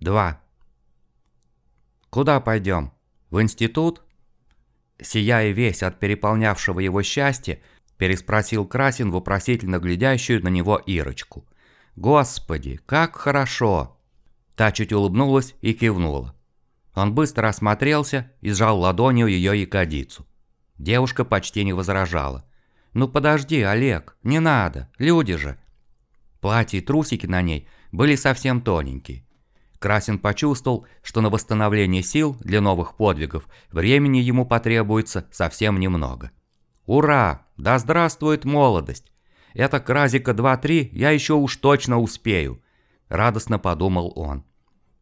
2. «Куда пойдем? В институт?» Сияя весь от переполнявшего его счастья, переспросил Красин вопросительно глядящую на него Ирочку. «Господи, как хорошо!» Та чуть улыбнулась и кивнула. Он быстро осмотрелся и сжал ладонью ее ягодицу. Девушка почти не возражала. «Ну подожди, Олег, не надо, люди же!» Платье и трусики на ней были совсем тоненькие. Красин почувствовал, что на восстановление сил для новых подвигов времени ему потребуется совсем немного. «Ура! Да здравствует молодость! Это Кразика 2-3 я еще уж точно успею!» Радостно подумал он.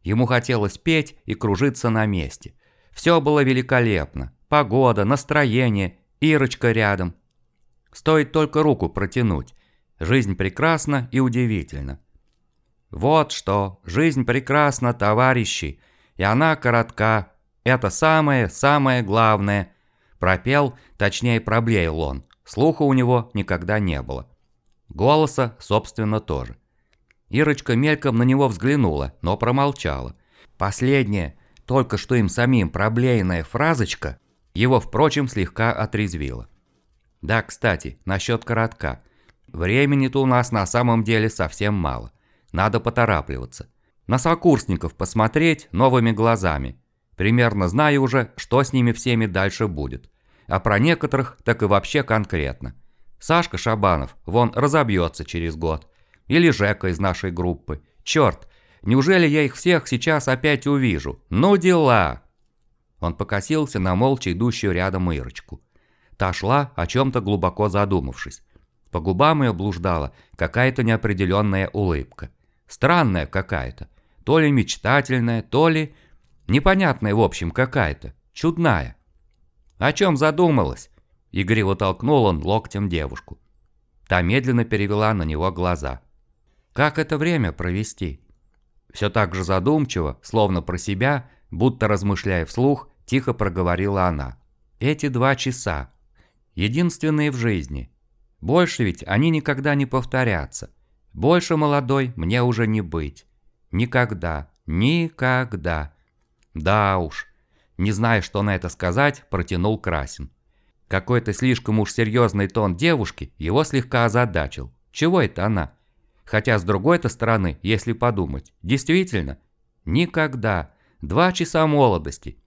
Ему хотелось петь и кружиться на месте. Все было великолепно. Погода, настроение, Ирочка рядом. Стоит только руку протянуть. Жизнь прекрасна и удивительна. Вот что, жизнь прекрасна, товарищи, и она коротка. Это самое-самое главное. Пропел, точнее проблеял он. Слуха у него никогда не было. Голоса, собственно, тоже. Ирочка мельком на него взглянула, но промолчала. Последняя, только что им самим проблеянная фразочка, его, впрочем, слегка отрезвила. Да, кстати, насчет коротка. Времени-то у нас на самом деле совсем мало. Надо поторапливаться. На сокурсников посмотреть новыми глазами. Примерно знаю уже, что с ними всеми дальше будет. А про некоторых так и вообще конкретно. Сашка Шабанов, вон, разобьется через год. Или Жека из нашей группы. Черт, неужели я их всех сейчас опять увижу? Ну дела! Он покосился на молча идущую рядом Ирочку. Та шла, о чем-то глубоко задумавшись. По губам ее блуждала какая-то неопределенная улыбка. Странная какая-то. То ли мечтательная, то ли... Непонятная, в общем, какая-то. Чудная. О чем задумалась? Игриво толкнул он локтем девушку. Та медленно перевела на него глаза. Как это время провести? Все так же задумчиво, словно про себя, будто размышляя вслух, тихо проговорила она. Эти два часа. Единственные в жизни. Больше ведь они никогда не повторятся. Больше молодой мне уже не быть. Никогда, никогда. Да уж. Не зная, что на это сказать, протянул Красин. Какой-то слишком уж серьезный тон девушки его слегка озадачил. Чего это она? Хотя с другой-то стороны, если подумать, действительно, никогда. Два часа молодости.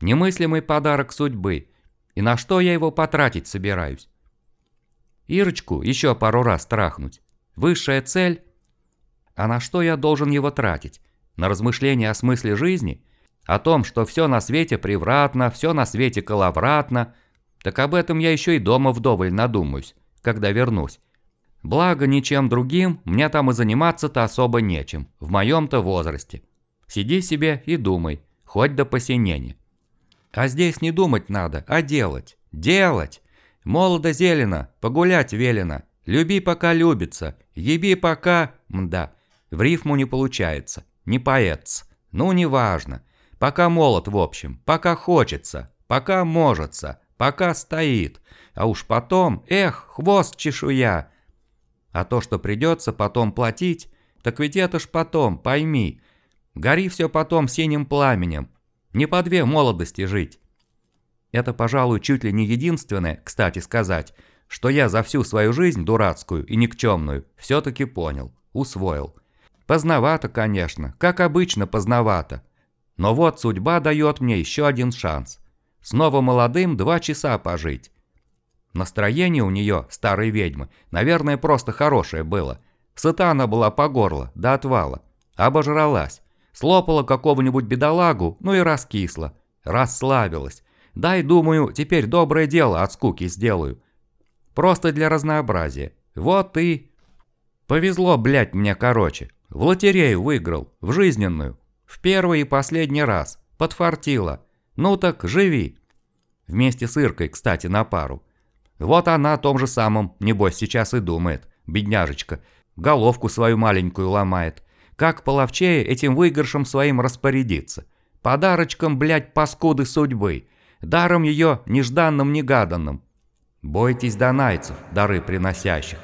Немыслимый подарок судьбы. И на что я его потратить собираюсь? Ирочку еще пару раз трахнуть. Высшая цель? А на что я должен его тратить? На размышления о смысле жизни? О том, что все на свете превратно, все на свете коловратно? Так об этом я еще и дома вдоволь надумаюсь, когда вернусь. Благо, ничем другим мне там и заниматься-то особо нечем, в моем-то возрасте. Сиди себе и думай, хоть до посинения. А здесь не думать надо, а делать. Делать! Молодо зелено, погулять велено, Люби пока любится, еби пока... Мда, в рифму не получается, не поэтс. Ну, неважно. Пока молод, в общем, пока хочется, пока можется, пока стоит. А уж потом, эх, хвост чешуя. А то, что придется потом платить, так ведь это ж потом, пойми. Гори все потом синим пламенем. Не по две молодости жить. Это, пожалуй, чуть ли не единственное, кстати сказать, что я за всю свою жизнь дурацкую и никчемную все-таки понял, усвоил. Поздновато, конечно, как обычно поздновато. Но вот судьба дает мне еще один шанс. Снова молодым два часа пожить. Настроение у нее, старой ведьмы, наверное, просто хорошее было. Сыта она была по горло, до отвала. Обожралась. Слопала какого-нибудь бедолагу, ну и раскисла. Расслабилась. Дай, думаю, теперь доброе дело от скуки сделаю. Просто для разнообразия. Вот и... Повезло, блядь, мне короче. В лотерею выиграл, в жизненную. В первый и последний раз. Подфартило. Ну так, живи. Вместе с Иркой, кстати, на пару. Вот она о том же самом, небось, сейчас и думает. Бедняжечка. Головку свою маленькую ломает. Как половчее этим выигрышем своим распорядиться. Подарочком, блядь, паскуды судьбы. Даром ее нежданным-негаданным. «Бойтесь донайцев, дары приносящих».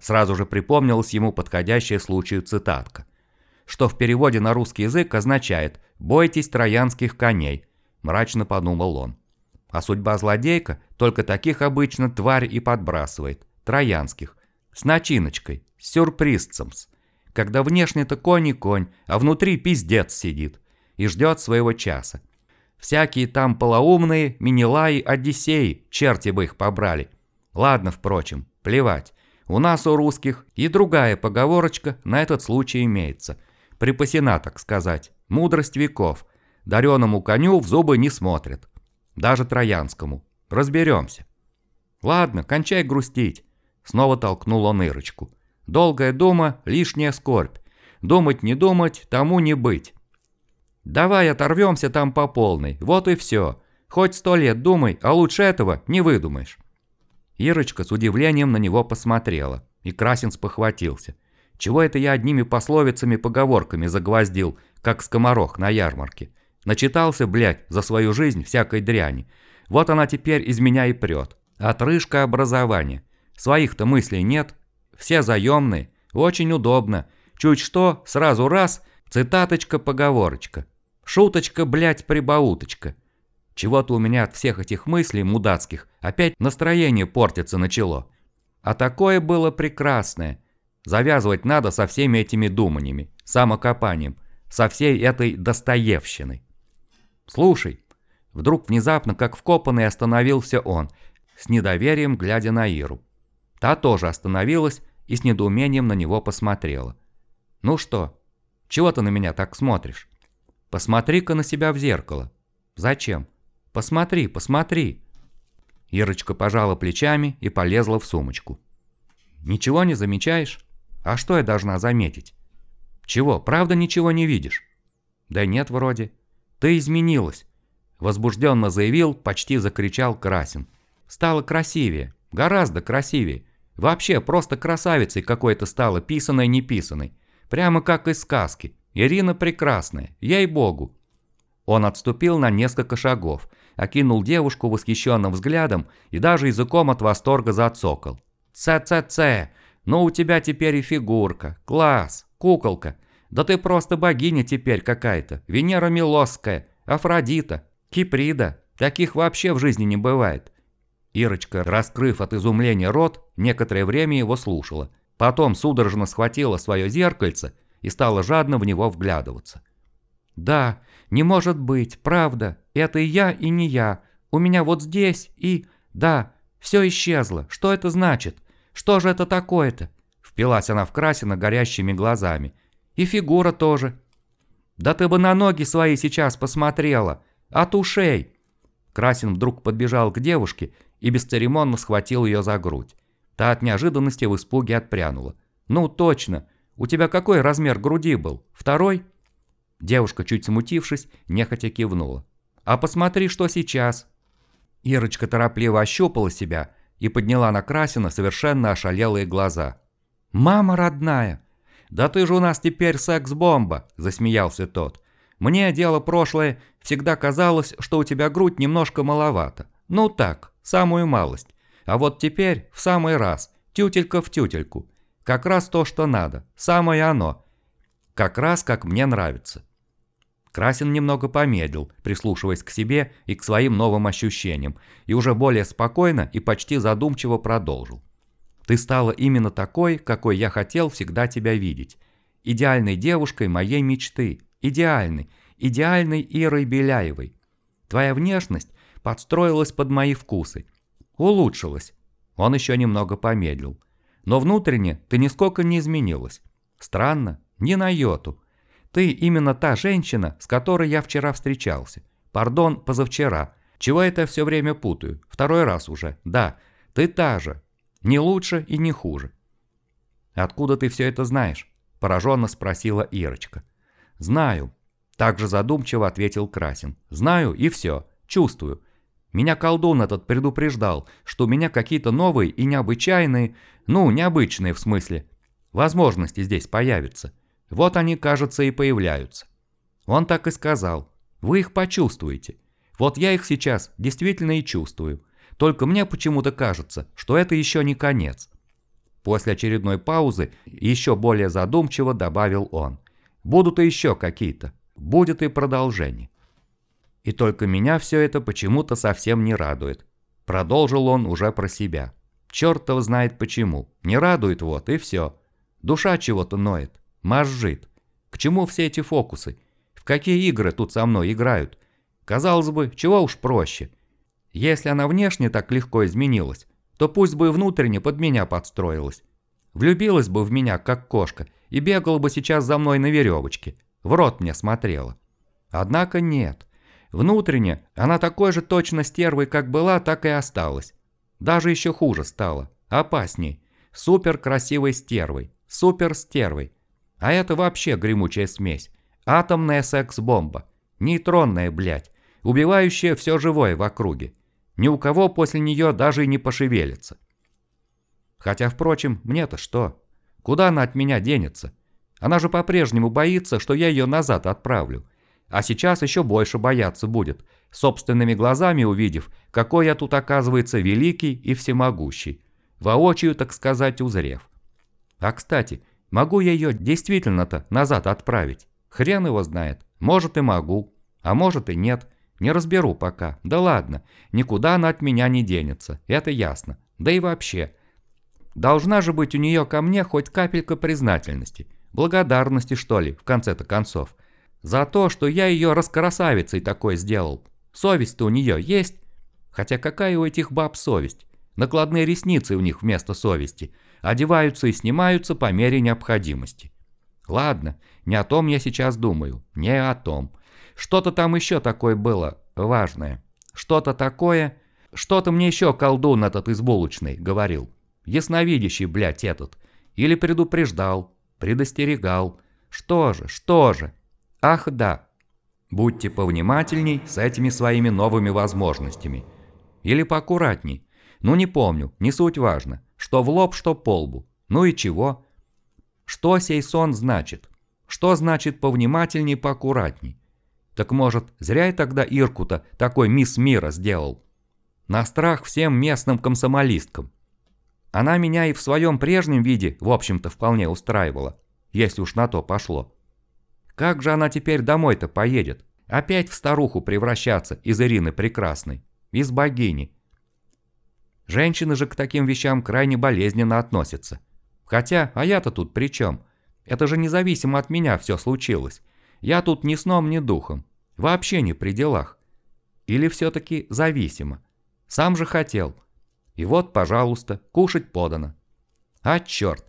Сразу же припомнилась ему подходящая случаю цитатка. что в переводе на русский язык означает «бойтесь троянских коней», мрачно подумал он. А судьба злодейка только таких обычно тварь и подбрасывает, троянских, с начиночкой, с сюрпризцем-с, когда внешне-то конь и конь, а внутри пиздец сидит и ждет своего часа. Всякие там полоумные, Минилаи, Одиссеи, черти бы их побрали. Ладно, впрочем, плевать. У нас, у русских, и другая поговорочка на этот случай имеется. Припасена, так сказать, мудрость веков. Дареному коню в зубы не смотрят. Даже троянскому. Разберемся. Ладно, кончай грустить. Снова толкнул он Ирочку. Долгая дума – лишняя скорбь. Думать не думать, тому не быть. Давай оторвемся там по полной, вот и все. Хоть сто лет думай, а лучше этого не выдумаешь. Ирочка с удивлением на него посмотрела, и Красин спохватился. Чего это я одними пословицами-поговорками загвоздил, как скоморох на ярмарке? Начитался, блядь, за свою жизнь всякой дряни. Вот она теперь из меня и прет. Отрыжка образования. Своих-то мыслей нет, все заемные, очень удобно. Чуть что, сразу раз, цитаточка-поговорочка. Шуточка, блядь, прибауточка. Чего-то у меня от всех этих мыслей мудацких опять настроение портиться начало. А такое было прекрасное. Завязывать надо со всеми этими думаниями, самокопанием, со всей этой достоевщиной. Слушай, вдруг внезапно, как вкопанный, остановился он, с недоверием глядя на Иру. Та тоже остановилась и с недоумением на него посмотрела. «Ну что, чего ты на меня так смотришь? Посмотри-ка на себя в зеркало. Зачем? Посмотри, посмотри!» Ирочка пожала плечами и полезла в сумочку. «Ничего не замечаешь? А что я должна заметить? Чего, правда ничего не видишь?» «Да нет, вроде. Ты изменилась», – возбужденно заявил, почти закричал Красин. «Стала красивее, гораздо красивее. Вообще, просто красавицей какой-то стала, писаной-неписаной. Прямо как из сказки. Ирина прекрасная, ей-богу. Он отступил на несколько шагов, окинул девушку восхищенным взглядом и даже языком от восторга зацокал. «Ц-ц-ц! Ну у тебя теперь и фигурка. Класс! Куколка! Да ты просто богиня теперь какая-то. Венера Милосская, Афродита, Киприда. Таких вообще в жизни не бывает. Ирочка, раскрыв от изумления рот, некоторое время его слушала. Потом судорожно схватила свое зеркальце и стала жадно в него вглядываться. «Да, не может быть, правда, это и я, и не я. У меня вот здесь и... Да, все исчезло. Что это значит? Что же это такое-то?» Впилась она в Красина горящими глазами. «И фигура тоже. Да ты бы на ноги свои сейчас посмотрела. От ушей!» Красин вдруг подбежал к девушке и бесцеремонно схватил ее за грудь. Та от неожиданности в испуге отпрянула. «Ну точно! У тебя какой размер груди был? Второй?» Девушка, чуть смутившись, нехотя кивнула. «А посмотри, что сейчас!» Ирочка торопливо ощупала себя и подняла на Красина совершенно ошалелые глаза. «Мама родная! Да ты же у нас теперь секс-бомба!» – засмеялся тот. «Мне дело прошлое всегда казалось, что у тебя грудь немножко маловато. Ну так, Самую малость. А вот теперь в самый раз. Тютелька в тютельку. Как раз то, что надо. Самое оно. Как раз как мне нравится. Красин немного помедлил, прислушиваясь к себе и к своим новым ощущениям, и уже более спокойно и почти задумчиво продолжил. «Ты стала именно такой, какой я хотел всегда тебя видеть. Идеальной девушкой моей мечты. Идеальной. Идеальной Ирой Беляевой. Твоя внешность подстроилась под мои вкусы. Улучшилась. Он еще немного помедлил. Но внутренне ты нисколько не изменилась. Странно, ни на йоту. Ты именно та женщина, с которой я вчера встречался. Пардон, позавчера. Чего это все время путаю? Второй раз уже. Да, ты та же. Не лучше и не хуже. Откуда ты все это знаешь? Пораженно спросила Ирочка. Знаю. Также задумчиво ответил Красин. Знаю и все. Чувствую. Меня колдун этот предупреждал, что у меня какие-то новые и необычайные, ну, необычные в смысле, возможности здесь появятся. Вот они, кажется, и появляются. Он так и сказал. Вы их почувствуете. Вот я их сейчас действительно и чувствую. Только мне почему-то кажется, что это еще не конец. После очередной паузы еще более задумчиво добавил он. Будут и еще какие-то. Будет и продолжение. И только меня все это почему-то совсем не радует. Продолжил он уже про себя. Чертов знает почему. Не радует вот, и все. Душа чего-то ноет, мозжит. К чему все эти фокусы? В какие игры тут со мной играют? Казалось бы, чего уж проще. Если она внешне так легко изменилась, то пусть бы и внутренне под меня подстроилась. Влюбилась бы в меня, как кошка, и бегала бы сейчас за мной на веревочке. В рот мне смотрела. Однако нет. Внутренне она такой же точно стервой, как была, так и осталась. Даже еще хуже стало. Опасней. Супер красивой стервой. Супер стервой. А это вообще гремучая смесь. Атомная секс-бомба. Нейтронная, блядь. Убивающая все живое в округе. Ни у кого после нее даже и не пошевелится. Хотя, впрочем, мне-то что? Куда она от меня денется? Она же по-прежнему боится, что я ее назад отправлю. А сейчас еще больше бояться будет, собственными глазами увидев, какой я тут оказывается великий и всемогущий. Воочию, так сказать, узрев. А кстати, могу я ее действительно-то назад отправить? Хрен его знает. Может и могу. А может и нет. Не разберу пока. Да ладно. Никуда она от меня не денется. Это ясно. Да и вообще. Должна же быть у нее ко мне хоть капелька признательности. Благодарности, что ли, в конце-то концов. За то, что я ее раскрасавицей такой сделал. Совесть-то у нее есть? Хотя какая у этих баб совесть? Накладные ресницы у них вместо совести. Одеваются и снимаются по мере необходимости. Ладно, не о том я сейчас думаю. Не о том. Что-то там еще такое было важное. Что-то такое... Что-то мне еще колдун этот из говорил. Ясновидящий, блядь, этот. Или предупреждал, предостерегал. Что же, что же? Ах, да. Будьте повнимательней с этими своими новыми возможностями. Или поаккуратней. Ну не помню, не суть важно. Что в лоб, что по лбу. Ну и чего? Что сей сон значит? Что значит повнимательней, поаккуратней? Так может, зря я тогда Ирку-то такой мисс мира сделал? На страх всем местным комсомолисткам. Она меня и в своем прежнем виде, в общем-то, вполне устраивала, если уж на то пошло. Как же она теперь домой-то поедет? Опять в старуху превращаться из Ирины Прекрасной, из богини. Женщины же к таким вещам крайне болезненно относятся. Хотя, а я-то тут при чем? Это же независимо от меня все случилось. Я тут ни сном, ни духом. Вообще не при делах. Или все-таки зависимо. Сам же хотел. И вот, пожалуйста, кушать подано. А черт,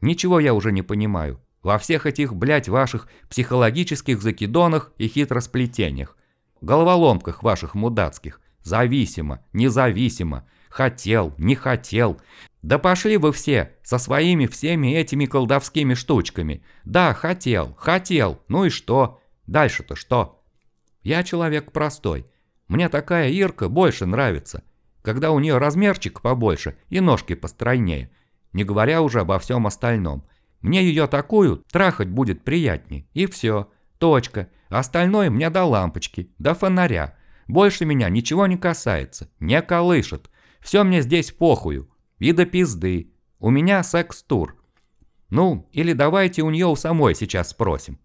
ничего я уже не понимаю. Во всех этих, блядь, ваших психологических закидонах и хитросплетениях. Головоломках ваших мудацких. Зависимо, независимо. Хотел, не хотел. Да пошли вы все со своими всеми этими колдовскими штучками. Да, хотел, хотел, ну и что? Дальше-то что? Я человек простой. Мне такая Ирка больше нравится, когда у нее размерчик побольше и ножки постройнее, не говоря уже обо всем остальном. Мне ее такую трахать будет приятней, и все, точка. Остальное мне до лампочки, до фонаря. Больше меня ничего не касается, не колышет. Все мне здесь похую. И до пизды. У меня секс-тур. Ну, или давайте у нее у самой сейчас спросим.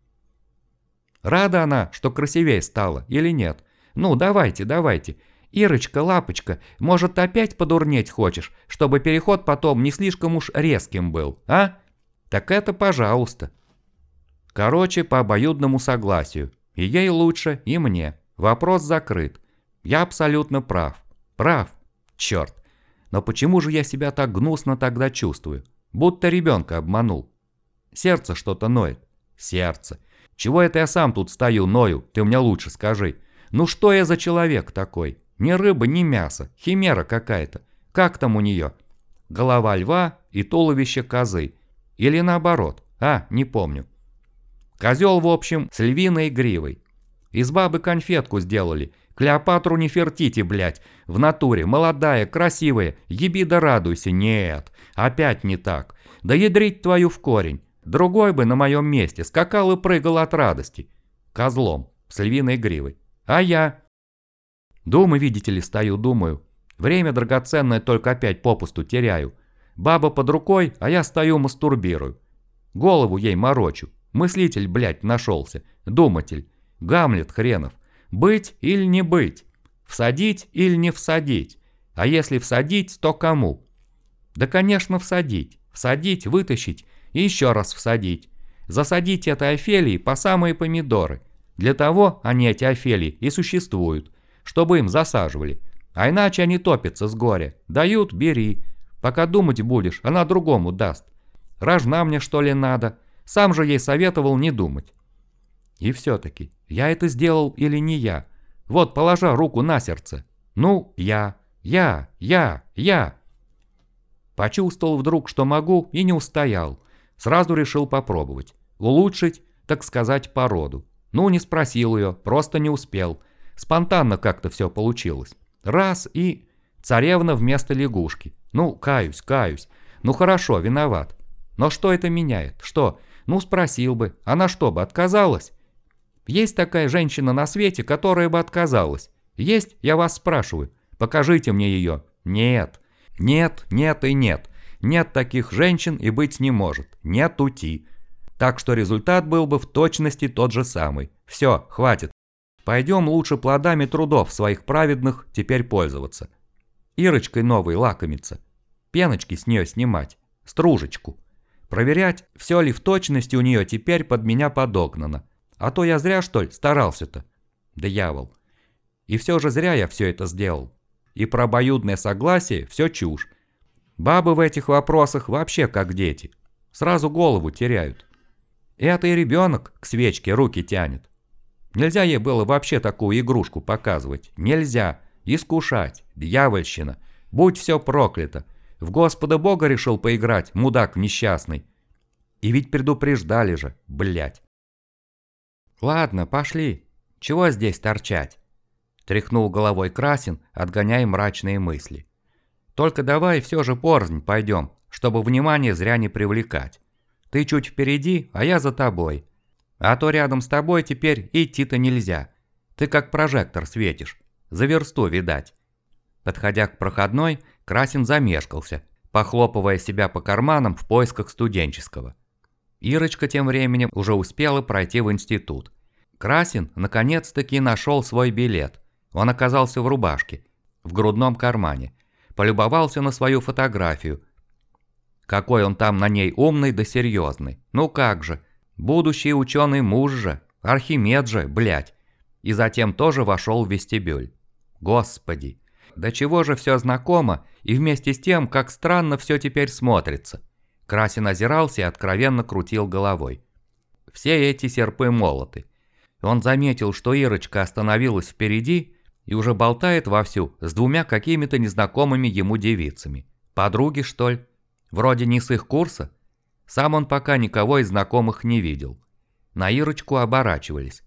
Рада она, что красивее стала, или нет? Ну, давайте, давайте. Ирочка, лапочка, может опять подурнеть хочешь, чтобы переход потом не слишком уж резким был, а? Так это пожалуйста. Короче, по обоюдному согласию. И ей лучше, и мне. Вопрос закрыт. Я абсолютно прав. Прав. Черт. Но почему же я себя так гнусно тогда чувствую? Будто ребенка обманул. Сердце что-то ноет. Сердце. Чего это я сам тут стою, ною, ты мне лучше скажи. Ну что я за человек такой? Ни рыба, ни мясо, химера какая-то. Как там у нее? Голова льва и туловище козы. Или наоборот, а, не помню. Козел, в общем, с львиной гривой. Из бабы конфетку сделали. Клеопатру не фертите, блядь. В натуре, молодая, красивая, еби да радуйся. Нет, опять не так. Да ядрить твою в корень. Другой бы на моем месте скакал и прыгал от радости. Козлом, с львиной гривой. А я? Дома, видите ли, стою, думаю. Время драгоценное только опять попусту теряю. Баба под рукой, а я стою мастурбирую. Голову ей морочу. Мыслитель, блядь, нашелся. Думатель. Гамлет хренов. Быть или не быть? Всадить или не всадить? А если всадить, то кому? Да, конечно, всадить. Всадить, вытащить и еще раз всадить. Засадить этой Офелии по самые помидоры. Для того они, эти Офелии, и существуют. Чтобы им засаживали. А иначе они топятся с горя. Дают – бери. Пока думать будешь, она другому даст. Рожна мне что ли надо? Сам же ей советовал не думать. И все-таки, я это сделал или не я? Вот, положа руку на сердце. Ну, я, я, я, я. Почувствовал вдруг, что могу, и не устоял. Сразу решил попробовать. Улучшить, так сказать, породу. Ну, не спросил ее, просто не успел. Спонтанно как-то все получилось. Раз и... Царевна вместо лягушки. Ну, каюсь, каюсь. Ну хорошо, виноват. Но что это меняет? Что? Ну, спросил бы. Она что бы, отказалась? Есть такая женщина на свете, которая бы отказалась? Есть, я вас спрашиваю. Покажите мне ее. Нет. Нет, нет и нет. Нет таких женщин и быть не может. Нет ути. Так что результат был бы в точности тот же самый. Все, хватит. Пойдем лучше плодами трудов своих праведных теперь пользоваться. Ирочкой новой лакомиться. Пеночки с нее снимать. Стружечку. Проверять, все ли в точности у нее теперь под меня подогнано. А то я зря, что ли, старался-то. Дьявол. И все же зря я все это сделал. И про обоюдное согласие все чушь. Бабы в этих вопросах вообще как дети. Сразу голову теряют. Это и ребенок к свечке руки тянет. Нельзя ей было вообще такую игрушку показывать. Нельзя. Искушать. Дьявольщина. Будь все проклято. В Господа Бога решил поиграть, мудак несчастный. И ведь предупреждали же, блять. Ладно, пошли. Чего здесь торчать? Тряхнул головой Красин, отгоняя мрачные мысли. Только давай все же порзнь пойдем, чтобы внимание зря не привлекать. Ты чуть впереди, а я за тобой. А то рядом с тобой теперь идти-то нельзя. Ты как прожектор светишь. За версту, видать. Подходя к проходной, Красин замешкался, похлопывая себя по карманам в поисках студенческого. Ирочка тем временем уже успела пройти в институт. Красин наконец-таки нашел свой билет. Он оказался в рубашке, в грудном кармане. Полюбовался на свою фотографию. Какой он там на ней умный да серьезный. Ну как же, будущий ученый муж же, Архимед же, блядь. И затем тоже вошел в вестибюль. Господи, до чего же все знакомо и вместе с тем, как странно все теперь смотрится. Красин озирался и откровенно крутил головой. Все эти серпы-молоты. Он заметил, что Ирочка остановилась впереди и уже болтает вовсю с двумя какими-то незнакомыми ему девицами. Подруги, что ли? Вроде не с их курса. Сам он пока никого из знакомых не видел. На Ирочку оборачивались.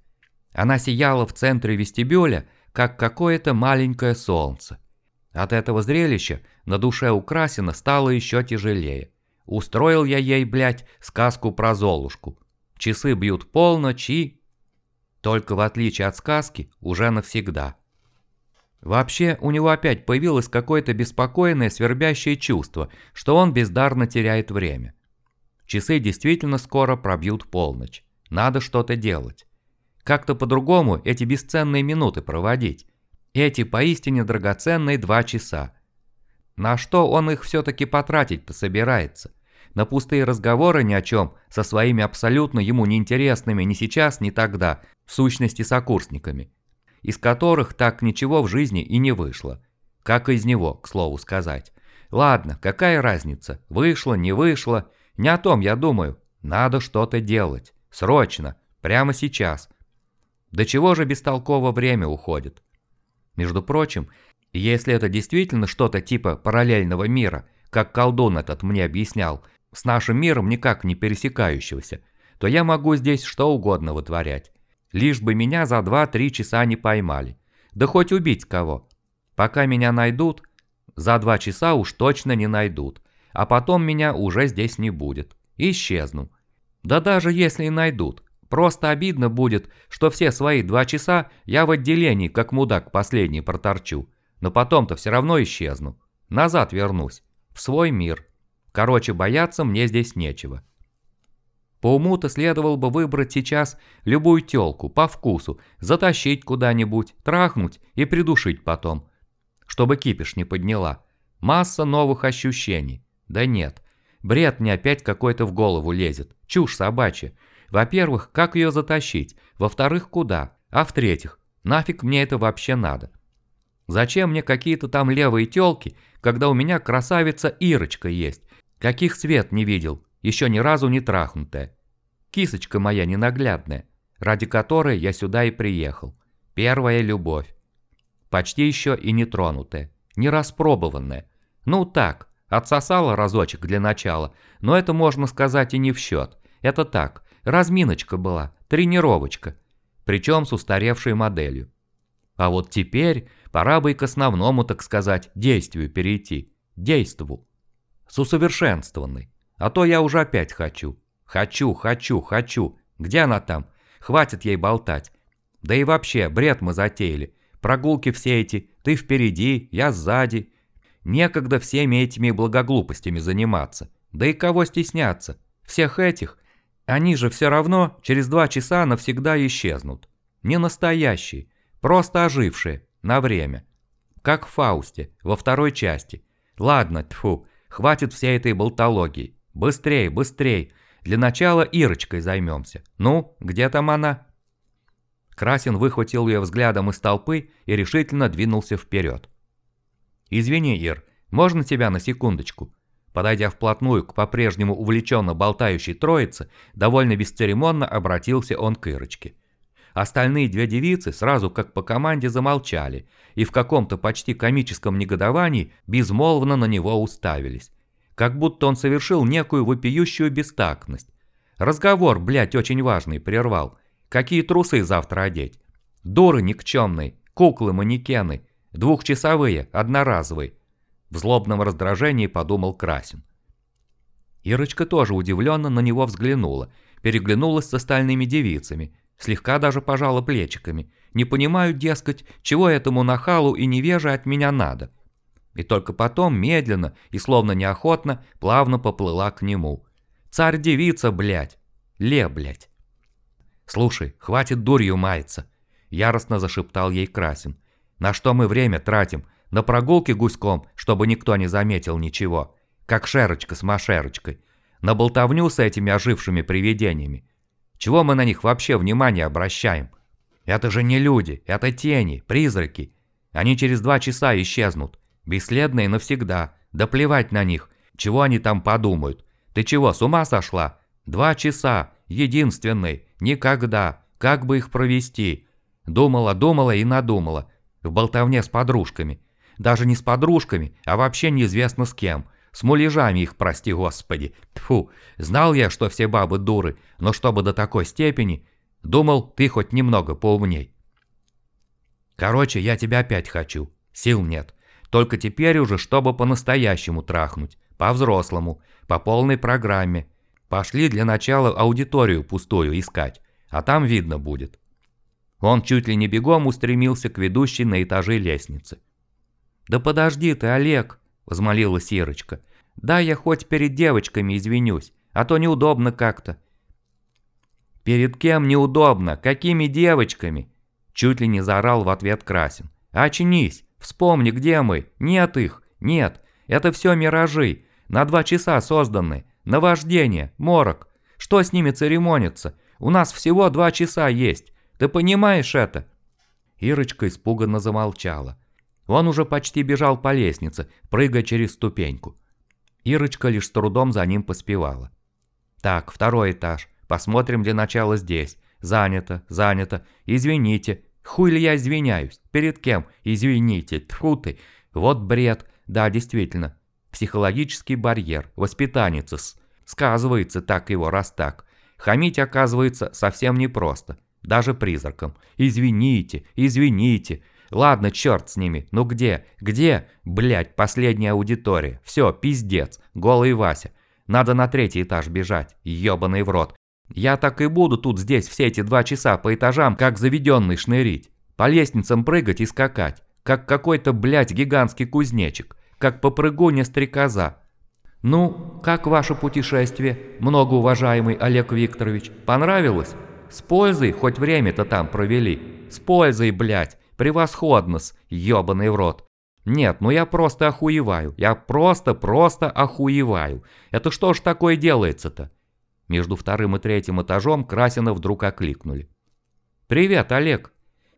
Она сияла в центре вестибюля, как какое-то маленькое солнце. От этого зрелища на душе у Красина стало еще тяжелее. Устроил я ей, блядь, сказку про Золушку. Часы бьют полночь и... Только в отличие от сказки, уже навсегда. Вообще, у него опять появилось какое-то беспокойное, свербящее чувство, что он бездарно теряет время. Часы действительно скоро пробьют полночь. Надо что-то делать. Как-то по-другому эти бесценные минуты проводить. Эти поистине драгоценные два часа. На что он их все-таки потратить-то собирается? На пустые разговоры ни о чем, со своими абсолютно ему неинтересными ни сейчас, ни тогда, в сущности сокурсниками, из которых так ничего в жизни и не вышло. Как из него, к слову сказать. Ладно, какая разница, вышло, не вышло, не о том я думаю. Надо что-то делать. Срочно, прямо сейчас. До чего же бестолково время уходит? Между прочим, если это действительно что-то типа параллельного мира, как колдун этот мне объяснял, с нашим миром никак не пересекающегося, то я могу здесь что угодно вытворять. Лишь бы меня за 2-3 часа не поймали. Да хоть убить кого. Пока меня найдут, за 2 часа уж точно не найдут. А потом меня уже здесь не будет. Исчезну. Да даже если и найдут, Просто обидно будет, что все свои два часа я в отделении, как мудак последний, проторчу. Но потом-то все равно исчезну. Назад вернусь. В свой мир. Короче, бояться мне здесь нечего. По уму-то следовало бы выбрать сейчас любую тёлку, по вкусу, затащить куда-нибудь, трахнуть и придушить потом. Чтобы кипиш не подняла. Масса новых ощущений. Да нет. Бред мне опять какой-то в голову лезет. Чушь собачья. Во-первых, как ее затащить? Во-вторых, куда? А в-третьих, нафиг мне это вообще надо? Зачем мне какие-то там левые тёлки, когда у меня красавица Ирочка есть? Каких свет не видел, еще ни разу не трахнутая. Кисочка моя ненаглядная, ради которой я сюда и приехал. Первая любовь. Почти еще и не тронутая, не распробованная. Ну так, отсосала разочек для начала, но это можно сказать и не в счет. Это так, разминочка была, тренировочка. Причем с устаревшей моделью. А вот теперь пора бы и к основному, так сказать, действию перейти. Действу. С усовершенствованной. А то я уже опять хочу. Хочу, хочу, хочу. Где она там? Хватит ей болтать. Да и вообще, бред мы затеяли. Прогулки все эти. Ты впереди, я сзади. Некогда всеми этими благоглупостями заниматься. Да и кого стесняться? Всех этих. Они же все равно через два часа навсегда исчезнут. Не настоящие, просто ожившие, на время. Как в Фаусте, во второй части. Ладно, тфу, хватит всей этой болтологии. Быстрей, быстрей. Для начала Ирочкой займемся. Ну, где там она?» Красин выхватил ее взглядом из толпы и решительно двинулся вперед. «Извини, Ир, можно тебя на секундочку?» Подойдя вплотную к по-прежнему увлеченно болтающей троице, довольно бесцеремонно обратился он к Ирочке. Остальные две девицы сразу как по команде замолчали и в каком-то почти комическом негодовании безмолвно на него уставились как будто он совершил некую вопиющую бестактность. Разговор, блядь, очень важный, прервал. Какие трусы завтра одеть? Дуры никчемные, куклы-манекены, двухчасовые, одноразовые. В злобном раздражении подумал Красин. Ирочка тоже удивленно на него взглянула, переглянулась с остальными девицами, слегка даже пожала плечиками. Не понимаю, дескать, чего этому нахалу и невеже от меня надо и только потом медленно и словно неохотно плавно поплыла к нему. «Царь-девица, блядь! Ле, блядь!» «Слушай, хватит дурью маяться!» – яростно зашептал ей Красин. «На что мы время тратим? На прогулки гуськом, чтобы никто не заметил ничего. Как шерочка с машерочкой. На болтовню с этими ожившими привидениями. Чего мы на них вообще внимание обращаем? Это же не люди, это тени, призраки. Они через два часа исчезнут. Бесследные навсегда. Да плевать на них. Чего они там подумают? Ты чего, с ума сошла? Два часа. Единственный. Никогда. Как бы их провести? Думала, думала и надумала. В болтовне с подружками. Даже не с подружками, а вообще неизвестно с кем. С муляжами их, прости господи. Тфу, знал я, что все бабы дуры, но чтобы до такой степени... Думал, ты хоть немного поумней. Короче, я тебя опять хочу. Сил нет. Только теперь уже, чтобы по-настоящему трахнуть. По-взрослому. По полной программе. Пошли для начала аудиторию пустую искать. А там видно будет. Он чуть ли не бегом устремился к ведущей на этаже лестницы. «Да подожди ты, Олег!» – возмолилась Ирочка. «Да я хоть перед девочками извинюсь, а то неудобно как-то». «Перед кем неудобно? Какими девочками?» Чуть ли не заорал в ответ Красин. «Очнись! Вспомни, где мы. Нет их. Нет. Это все миражи. На два часа созданы. Наваждение. Морок. Что с ними церемониться? У нас всего два часа есть. Ты понимаешь это?» Ирочка испуганно замолчала. Он уже почти бежал по лестнице, прыгая через ступеньку. Ирочка лишь с трудом за ним поспевала. «Так, второй этаж. Посмотрим для начала здесь. Занято, занято. Извините, Хуй ли я извиняюсь? Перед кем? Извините, тьфу ты. Вот бред. Да, действительно. Психологический барьер. Воспитанница с... Сказывается так его, раз так. Хамить, оказывается, совсем непросто. Даже призраком. Извините, извините. Ладно, черт с ними. Ну где? Где? Блять, последняя аудитория. Все, пиздец. Голый Вася. Надо на третий этаж бежать. Ёбаный в рот. Я так и буду тут здесь все эти два часа по этажам, как заведенный шнырить. По лестницам прыгать и скакать. Как какой-то, блядь, гигантский кузнечик. Как попрыгуня стрекоза. «Ну, как ваше путешествие, многоуважаемый Олег Викторович? Понравилось? С пользой хоть время-то там провели? С пользой, блядь, превосходно-с, ёбаный в рот. Нет, ну я просто охуеваю, я просто-просто охуеваю. Это что ж такое делается-то?» Между вторым и третьим этажом Красина вдруг окликнули. «Привет, Олег!»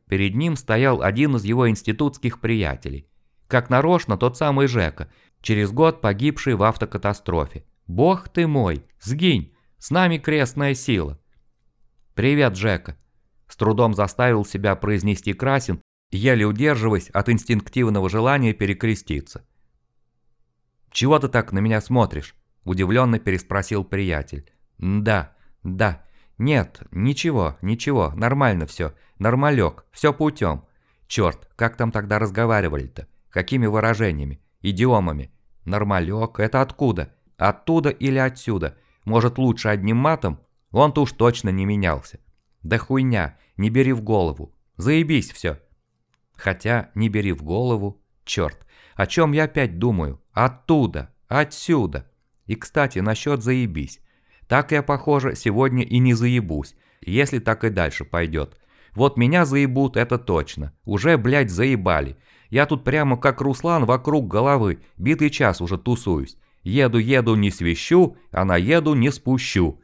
Перед ним стоял один из его институтских приятелей. Как нарочно тот самый Жека, через год погибший в автокатастрофе. «Бог ты мой! Сгинь! С нами крестная сила!» «Привет, Жека!» С трудом заставил себя произнести Красин, еле удерживаясь от инстинктивного желания перекреститься. «Чего ты так на меня смотришь?» – удивленно переспросил приятель. «Да, да, нет, ничего, ничего, нормально все, нормалек, все путем. Черт, как там тогда разговаривали-то? Какими выражениями? Идиомами? Нормалек, это откуда? Оттуда или отсюда? Может лучше одним матом? Он-то уж точно не менялся. Да хуйня, не бери в голову. Заебись все. Хотя, не бери в голову, черт, о чем я опять думаю? Оттуда, отсюда. И, кстати, насчет заебись. Так я, похоже, сегодня и не заебусь, если так и дальше пойдет. Вот меня заебут, это точно. Уже, блядь, заебали. Я тут прямо как Руслан вокруг головы, битый час уже тусуюсь. Еду-еду не свищу, а на еду не спущу.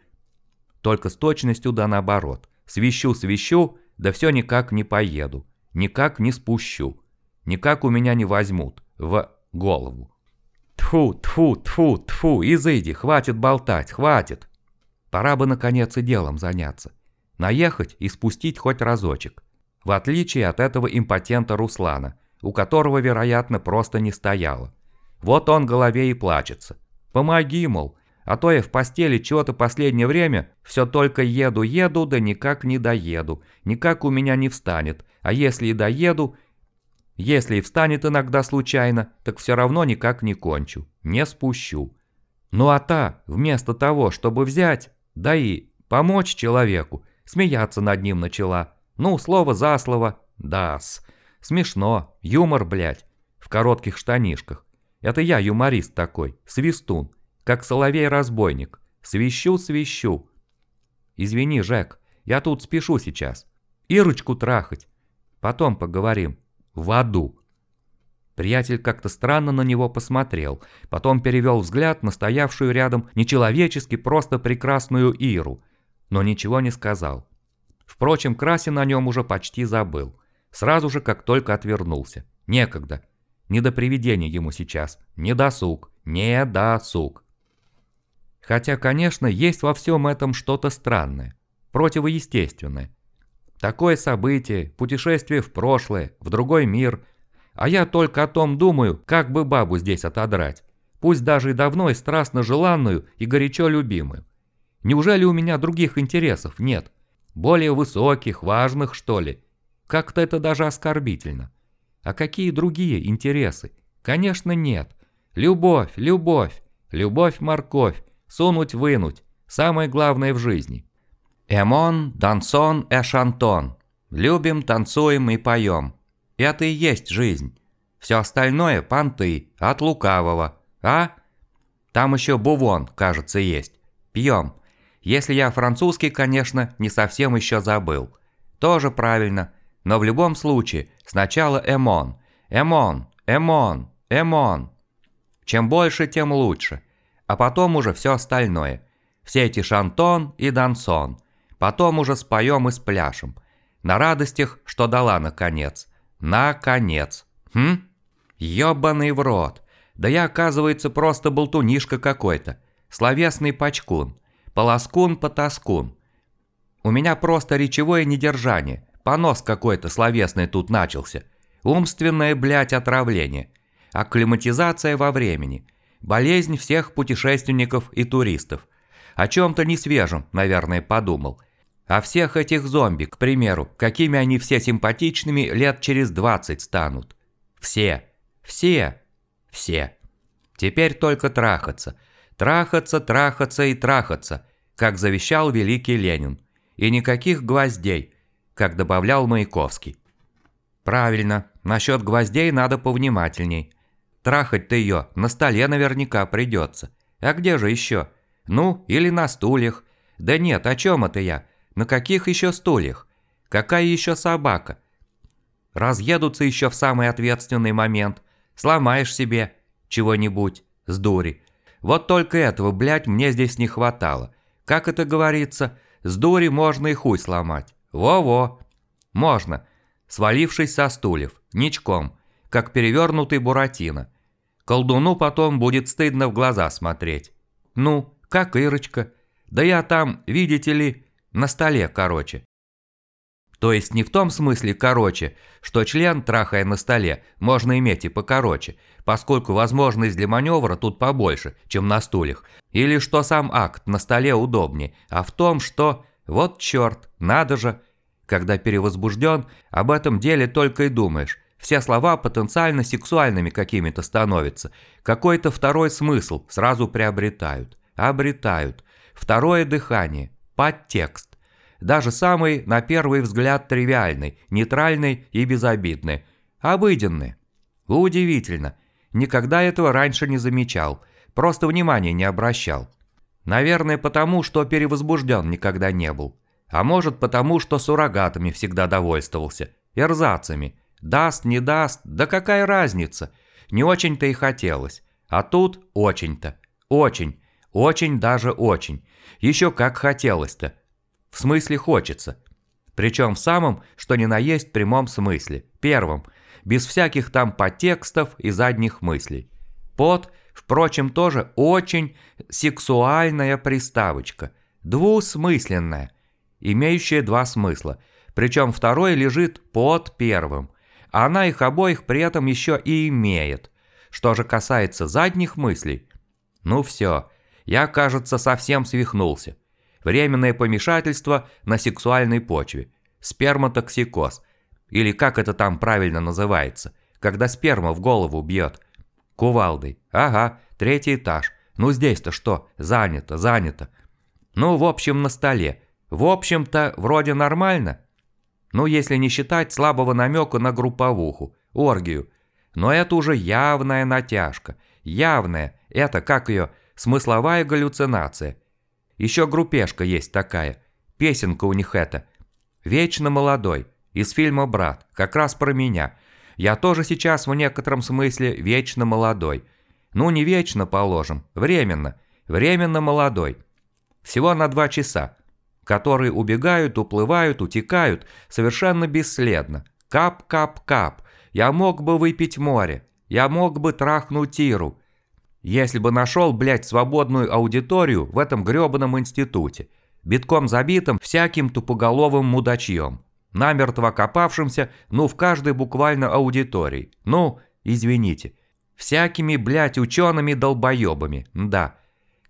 Только с точностью да наоборот. Свищу-свищу, да все никак не поеду. Никак не спущу. Никак у меня не возьмут. В голову. Тфу, тфу, тфу, тфу, изыди, хватит болтать, хватит. Пора бы наконец и делом заняться. Наехать и спустить хоть разочек. В отличие от этого импотента Руслана, у которого, вероятно, просто не стояло. Вот он голове и плачется. Помоги, мол, а то я в постели чего-то последнее время все только еду-еду, да никак не доеду, никак у меня не встанет, а если и доеду, если и встанет иногда случайно, так все равно никак не кончу, не спущу. Ну а та, вместо того, чтобы взять, да и помочь человеку, смеяться над ним начала. Ну, слово за слово, дас. Смешно, юмор, блядь, в коротких штанишках. Это я юморист такой, свистун, как соловей-разбойник. Свищу-свищу. Извини, Жек, я тут спешу сейчас. Ирочку трахать. Потом поговорим. В аду. Приятель как-то странно на него посмотрел, потом перевел взгляд на стоявшую рядом нечеловечески просто прекрасную Иру, но ничего не сказал. Впрочем, Красин о нем уже почти забыл. Сразу же, как только отвернулся. Некогда. Не до привидения ему сейчас. Не досуг. Не досуг. Хотя, конечно, есть во всем этом что-то странное. Противоестественное. Такое событие, путешествие в прошлое, в другой мир – а я только о том думаю, как бы бабу здесь отодрать. Пусть даже и давно и страстно желанную и горячо любимую. Неужели у меня других интересов нет? Более высоких, важных, что ли? Как-то это даже оскорбительно. А какие другие интересы? Конечно, нет. Любовь, любовь, любовь-морковь, сунуть-вынуть. Самое главное в жизни. Эмон, дансон, эшантон. Любим, танцуем и поем. Это и есть жизнь. Все остальное – понты, от лукавого. А? Там еще бувон, кажется, есть. Пьем. Если я французский, конечно, не совсем еще забыл. Тоже правильно. Но в любом случае, сначала эмон. Эмон, эмон, эмон. Чем больше, тем лучше. А потом уже все остальное. Все эти шантон и дансон. Потом уже споем и спляшем. На радостях, что дала наконец. Наконец. Хм? Ёбаный в рот. Да я, оказывается, просто болтунишка какой-то. Словесный пачкун. Полоскун-потаскун. У меня просто речевое недержание. Понос какой-то словесный тут начался. Умственное, блядь, отравление. Акклиматизация во времени. Болезнь всех путешественников и туристов. О чем-то несвежем, наверное, подумал. А всех этих зомби, к примеру, какими они все симпатичными лет через 20 станут. Все. Все. Все. Теперь только трахаться. Трахаться, трахаться и трахаться, как завещал великий Ленин. И никаких гвоздей, как добавлял Маяковский. Правильно, насчет гвоздей надо повнимательней. Трахать-то ее на столе наверняка придется. А где же еще? Ну, или на стульях. Да нет, о чем это я? На каких еще стульях? Какая еще собака? Разъедутся еще в самый ответственный момент. Сломаешь себе чего-нибудь с дури. Вот только этого, блядь, мне здесь не хватало. Как это говорится, с дури можно и хуй сломать. Во-во. Можно, свалившись со стульев, ничком, как перевернутый Буратино. Колдуну потом будет стыдно в глаза смотреть. Ну, как Ирочка. Да я там, видите ли, на столе, короче. То есть не в том смысле короче, что член, трахая на столе, можно иметь и покороче, поскольку возможность для маневра тут побольше, чем на стульях, или что сам акт на столе удобнее, а в том, что вот черт, надо же. Когда перевозбужден, об этом деле только и думаешь. Все слова потенциально сексуальными какими-то становятся. Какой-то второй смысл сразу приобретают. Обретают. Второе дыхание. Подтекст даже самый, на первый взгляд, тривиальный, нейтральный и безобидный. Обыденный. Удивительно. Никогда этого раньше не замечал. Просто внимания не обращал. Наверное, потому, что перевозбужден никогда не был. А может, потому, что суррогатами всегда довольствовался. Эрзацами. Даст, не даст, да какая разница. Не очень-то и хотелось. А тут очень-то. Очень. Очень даже очень. Еще как хотелось-то. В смысле хочется. Причем в самом, что ни на есть прямом смысле. Первом. Без всяких там подтекстов и задних мыслей. Под, впрочем, тоже очень сексуальная приставочка. Двусмысленная. Имеющая два смысла. Причем второй лежит под первым. А она их обоих при этом еще и имеет. Что же касается задних мыслей, ну все, я, кажется, совсем свихнулся. Временное помешательство на сексуальной почве. Сперматоксикоз. Или как это там правильно называется, когда сперма в голову бьет. Кувалдой. Ага, третий этаж. Ну здесь-то что? Занято, занято. Ну, в общем, на столе. В общем-то, вроде нормально. Ну, если не считать слабого намека на групповуху, оргию. Но это уже явная натяжка. Явная. Это, как ее, смысловая галлюцинация. Еще группешка есть такая. Песенка у них эта. Вечно молодой. Из фильма «Брат». Как раз про меня. Я тоже сейчас в некотором смысле вечно молодой. Ну, не вечно, положим. Временно. Временно молодой. Всего на два часа. Которые убегают, уплывают, утекают совершенно бесследно. Кап-кап-кап. Я мог бы выпить море. Я мог бы трахнуть Тиру. Если бы нашел, блядь, свободную аудиторию в этом грёбаном институте, битком забитым всяким тупоголовым мудачьем, намертво копавшимся, ну, в каждой буквально аудитории, ну, извините, всякими, блядь, учеными-долбоебами, да.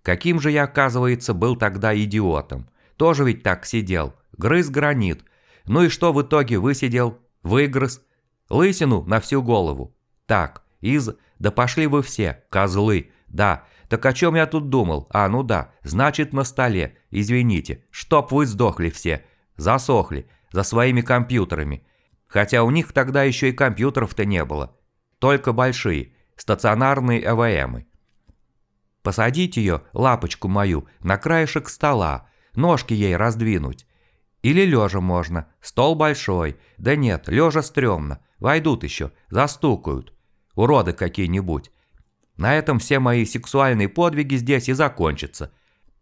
Каким же я, оказывается, был тогда идиотом. Тоже ведь так сидел, грыз гранит. Ну и что в итоге высидел? Выгрыз. Лысину на всю голову. Так, из да пошли вы все, козлы. Да, так о чем я тут думал? А, ну да, значит на столе. Извините, чтоб вы сдохли все. Засохли. За своими компьютерами. Хотя у них тогда еще и компьютеров-то не было. Только большие, стационарные ЭВМы. Посадить ее, лапочку мою, на краешек стола, ножки ей раздвинуть. Или лежа можно, стол большой. Да нет, лежа стрёмно, войдут еще, застукают уроды какие-нибудь. На этом все мои сексуальные подвиги здесь и закончатся.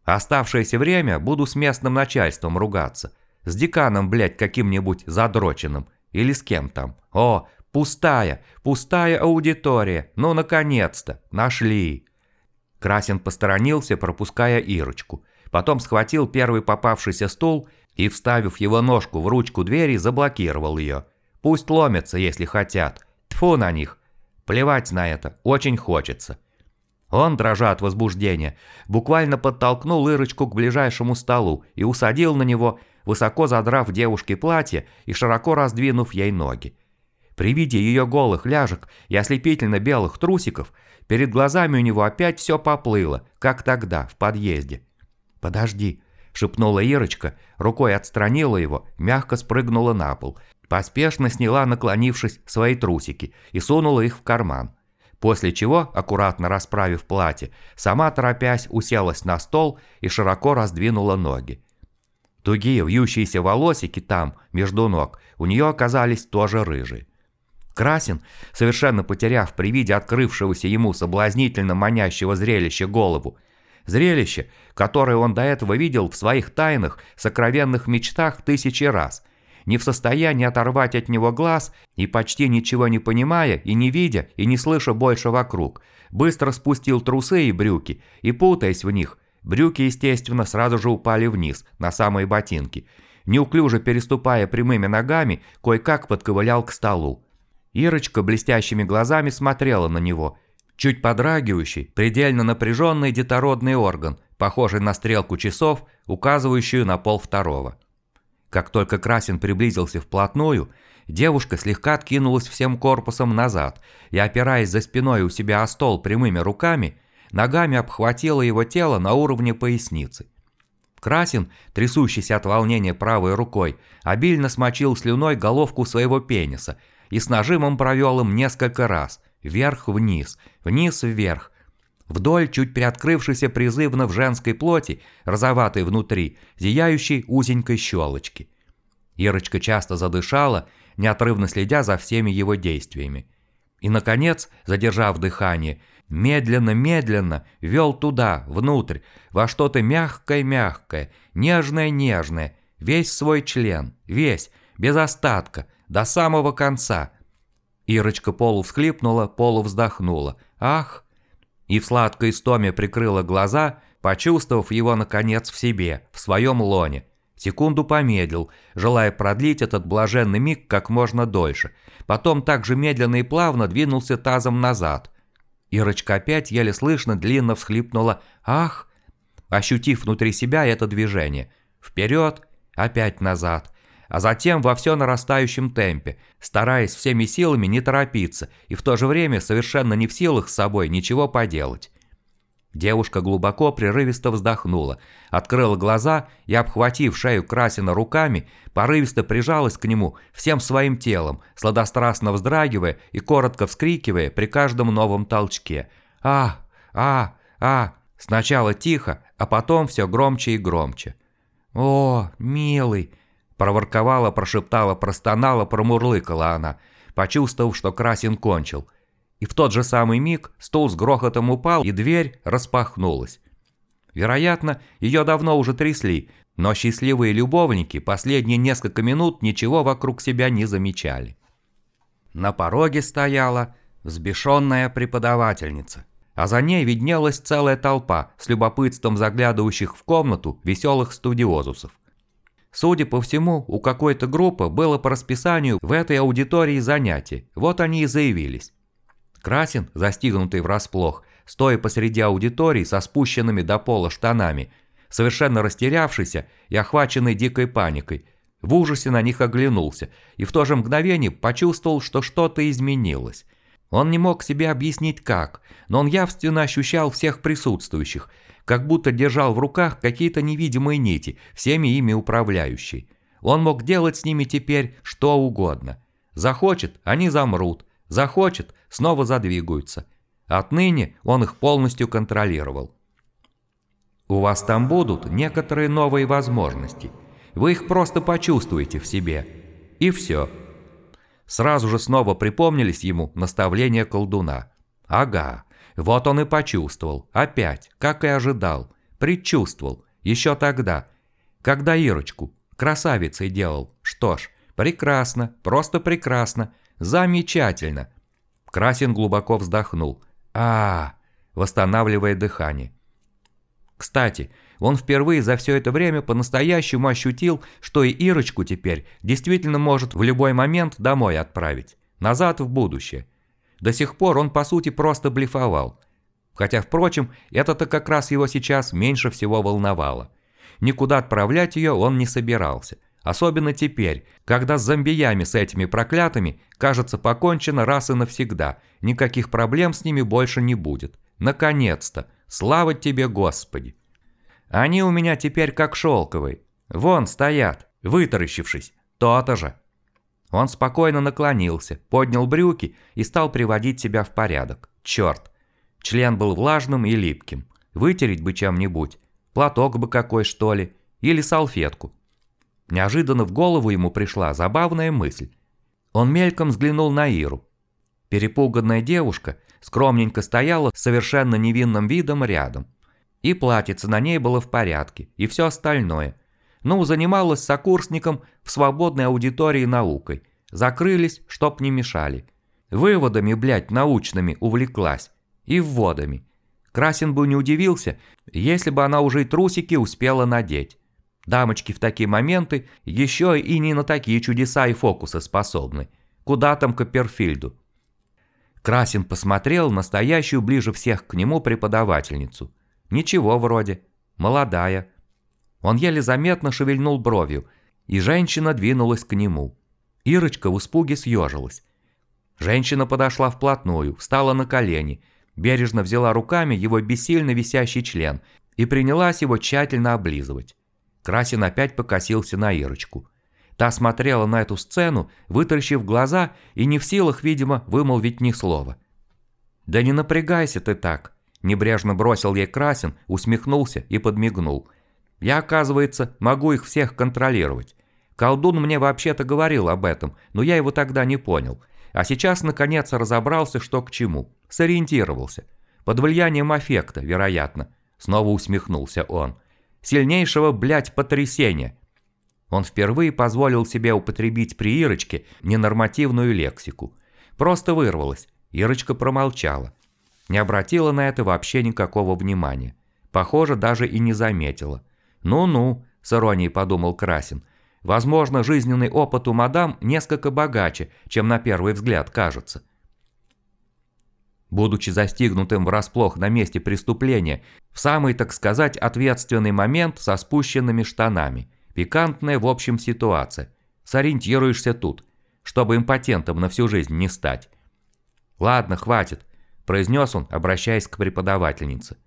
Оставшееся время буду с местным начальством ругаться. С деканом, блядь, каким-нибудь задроченным. Или с кем там. О, пустая, пустая аудитория. Ну, наконец-то, нашли. Красин посторонился, пропуская Ирочку. Потом схватил первый попавшийся стул и, вставив его ножку в ручку двери, заблокировал ее. Пусть ломятся, если хотят. Тфу на них. Плевать на это, очень хочется. Он, дрожа от возбуждения, буквально подтолкнул Ирочку к ближайшему столу и усадил на него, высоко задрав девушке платье и широко раздвинув ей ноги. При виде ее голых ляжек и ослепительно белых трусиков, перед глазами у него опять все поплыло, как тогда, в подъезде. «Подожди», – шепнула Ирочка, рукой отстранила его, мягко спрыгнула на пол – Поспешно сняла, наклонившись, свои трусики и сунула их в карман. после чего, аккуратно расправив платье, сама торопясь уселась на стол и широко раздвинула ноги. Тугие вьющиеся волосики там, между ног, у нее оказались тоже рыжие. Красин, совершенно потеряв при виде открывшегося ему соблазнительно манящего зрелища голову, зрелище, которое он до этого видел в своих тайных, сокровенных мечтах тысячи раз, не в состоянии оторвать от него глаз и почти ничего не понимая и не видя и не слыша больше вокруг, быстро спустил трусы и брюки и, путаясь в них, брюки, естественно, сразу же упали вниз, на самые ботинки, неуклюже переступая прямыми ногами, кое-как подковылял к столу. Ирочка блестящими глазами смотрела на него. Чуть подрагивающий, предельно напряженный детородный орган, похожий на стрелку часов, указывающую на пол второго. Как только Красин приблизился вплотную, девушка слегка откинулась всем корпусом назад и, опираясь за спиной у себя о стол прямыми руками, ногами обхватила его тело на уровне поясницы. Красин, трясущийся от волнения правой рукой, обильно смочил слюной головку своего пениса – и с нажимом провел им несколько раз, вверх-вниз, вниз-вверх, вдоль чуть приоткрывшейся призывно в женской плоти, розоватой внутри, зияющей узенькой щелочки. Ирочка часто задышала, неотрывно следя за всеми его действиями. И, наконец, задержав дыхание, медленно-медленно вел туда, внутрь, во что-то мягкое-мягкое, нежное-нежное, весь свой член, весь, без остатка, до самого конца. Ирочка полувсхлипнула, полувздохнула. Ах! И в сладкой истоме прикрыла глаза, почувствовав его наконец в себе, в своем лоне. Секунду помедлил, желая продлить этот блаженный миг как можно дольше. Потом так же медленно и плавно двинулся тазом назад. Ирочка опять еле слышно длинно всхлипнула «Ах!», ощутив внутри себя это движение. Вперед, опять назад а затем во все нарастающем темпе, стараясь всеми силами не торопиться и в то же время совершенно не в силах с собой ничего поделать. Девушка глубоко прерывисто вздохнула, открыла глаза и, обхватив шею Красина руками, порывисто прижалась к нему всем своим телом, сладострастно вздрагивая и коротко вскрикивая при каждом новом толчке. «А! А! А!» Сначала тихо, а потом все громче и громче. «О, милый!» Проворковала, прошептала, простонала, промурлыкала она, почувствовав, что Красин кончил. И в тот же самый миг стул с грохотом упал, и дверь распахнулась. Вероятно, ее давно уже трясли, но счастливые любовники последние несколько минут ничего вокруг себя не замечали. На пороге стояла взбешенная преподавательница, а за ней виднелась целая толпа с любопытством заглядывающих в комнату веселых студиозусов. Судя по всему, у какой-то группы было по расписанию в этой аудитории занятие, вот они и заявились. Красин, застигнутый врасплох, стоя посреди аудитории со спущенными до пола штанами, совершенно растерявшийся и охваченный дикой паникой, в ужасе на них оглянулся и в то же мгновение почувствовал, что что-то изменилось. Он не мог себе объяснить как, но он явственно ощущал всех присутствующих – как будто держал в руках какие-то невидимые нити, всеми ими управляющие. Он мог делать с ними теперь что угодно. Захочет, они замрут. Захочет, снова задвигаются. Отныне он их полностью контролировал. У вас там будут некоторые новые возможности. Вы их просто почувствуете в себе. И все. Сразу же снова припомнились ему наставления колдуна. Ага, вот он и почувствовал, опять, как и ожидал, предчувствовал, еще тогда, когда Ирочку красавицей делал. Что ж, прекрасно, просто прекрасно, замечательно. Красин глубоко вздохнул. а, -а, -а восстанавливая дыхание. Кстати, он впервые за все это время по-настоящему ощутил, что и Ирочку теперь действительно может в любой момент домой отправить, назад в будущее. До сих пор он по сути просто блефовал. Хотя, впрочем, это-то как раз его сейчас меньше всего волновало. Никуда отправлять ее он не собирался. Особенно теперь, когда с зомбиями с этими проклятыми, кажется, покончено раз и навсегда. Никаких проблем с ними больше не будет. Наконец-то! Слава тебе, Господи! Они у меня теперь как шелковые. Вон стоят, вытаращившись. То-то же. Он спокойно наклонился, поднял брюки и стал приводить себя в порядок. черт. Член был влажным и липким. Вытереть бы чем-нибудь. Платок бы какой, что ли. Или салфетку. Неожиданно в голову ему пришла забавная мысль. Он мельком взглянул на Иру. Перепуганная девушка скромненько стояла с совершенно невинным видом рядом. И платьице на ней было в порядке, и все остальное. Ну, занималась сокурсником в свободной аудитории наукой. Закрылись, чтоб не мешали. Выводами, блядь, научными увлеклась. И вводами. Красин бы не удивился, если бы она уже и трусики успела надеть. Дамочки в такие моменты еще и не на такие чудеса и фокусы способны. Куда там Копперфильду? Красин посмотрел на стоящую ближе всех к нему преподавательницу. Ничего вроде. Молодая. Он еле заметно шевельнул бровью, и женщина двинулась к нему. Ирочка в испуге съежилась. Женщина подошла вплотную, встала на колени, бережно взяла руками его бессильно висящий член и принялась его тщательно облизывать. Красин опять покосился на Ирочку. Та смотрела на эту сцену, вытаращив глаза и не в силах, видимо, вымолвить ни слова. «Да не напрягайся ты так», – небрежно бросил ей Красин, усмехнулся и подмигнул. «Я, оказывается, могу их всех контролировать. Колдун мне вообще-то говорил об этом, но я его тогда не понял. А сейчас, наконец, разобрался, что к чему. Сориентировался. Под влиянием аффекта, вероятно». Снова усмехнулся он сильнейшего, блядь, потрясения. Он впервые позволил себе употребить при Ирочке ненормативную лексику. Просто вырвалось. Ирочка промолчала. Не обратила на это вообще никакого внимания. Похоже, даже и не заметила. «Ну-ну», – с иронией подумал Красин. «Возможно, жизненный опыт у мадам несколько богаче, чем на первый взгляд кажется». Будучи застигнутым врасплох на месте преступления, в самый, так сказать, ответственный момент со спущенными штанами. Пикантная, в общем, ситуация. Сориентируешься тут, чтобы импотентом на всю жизнь не стать. «Ладно, хватит», – произнес он, обращаясь к преподавательнице.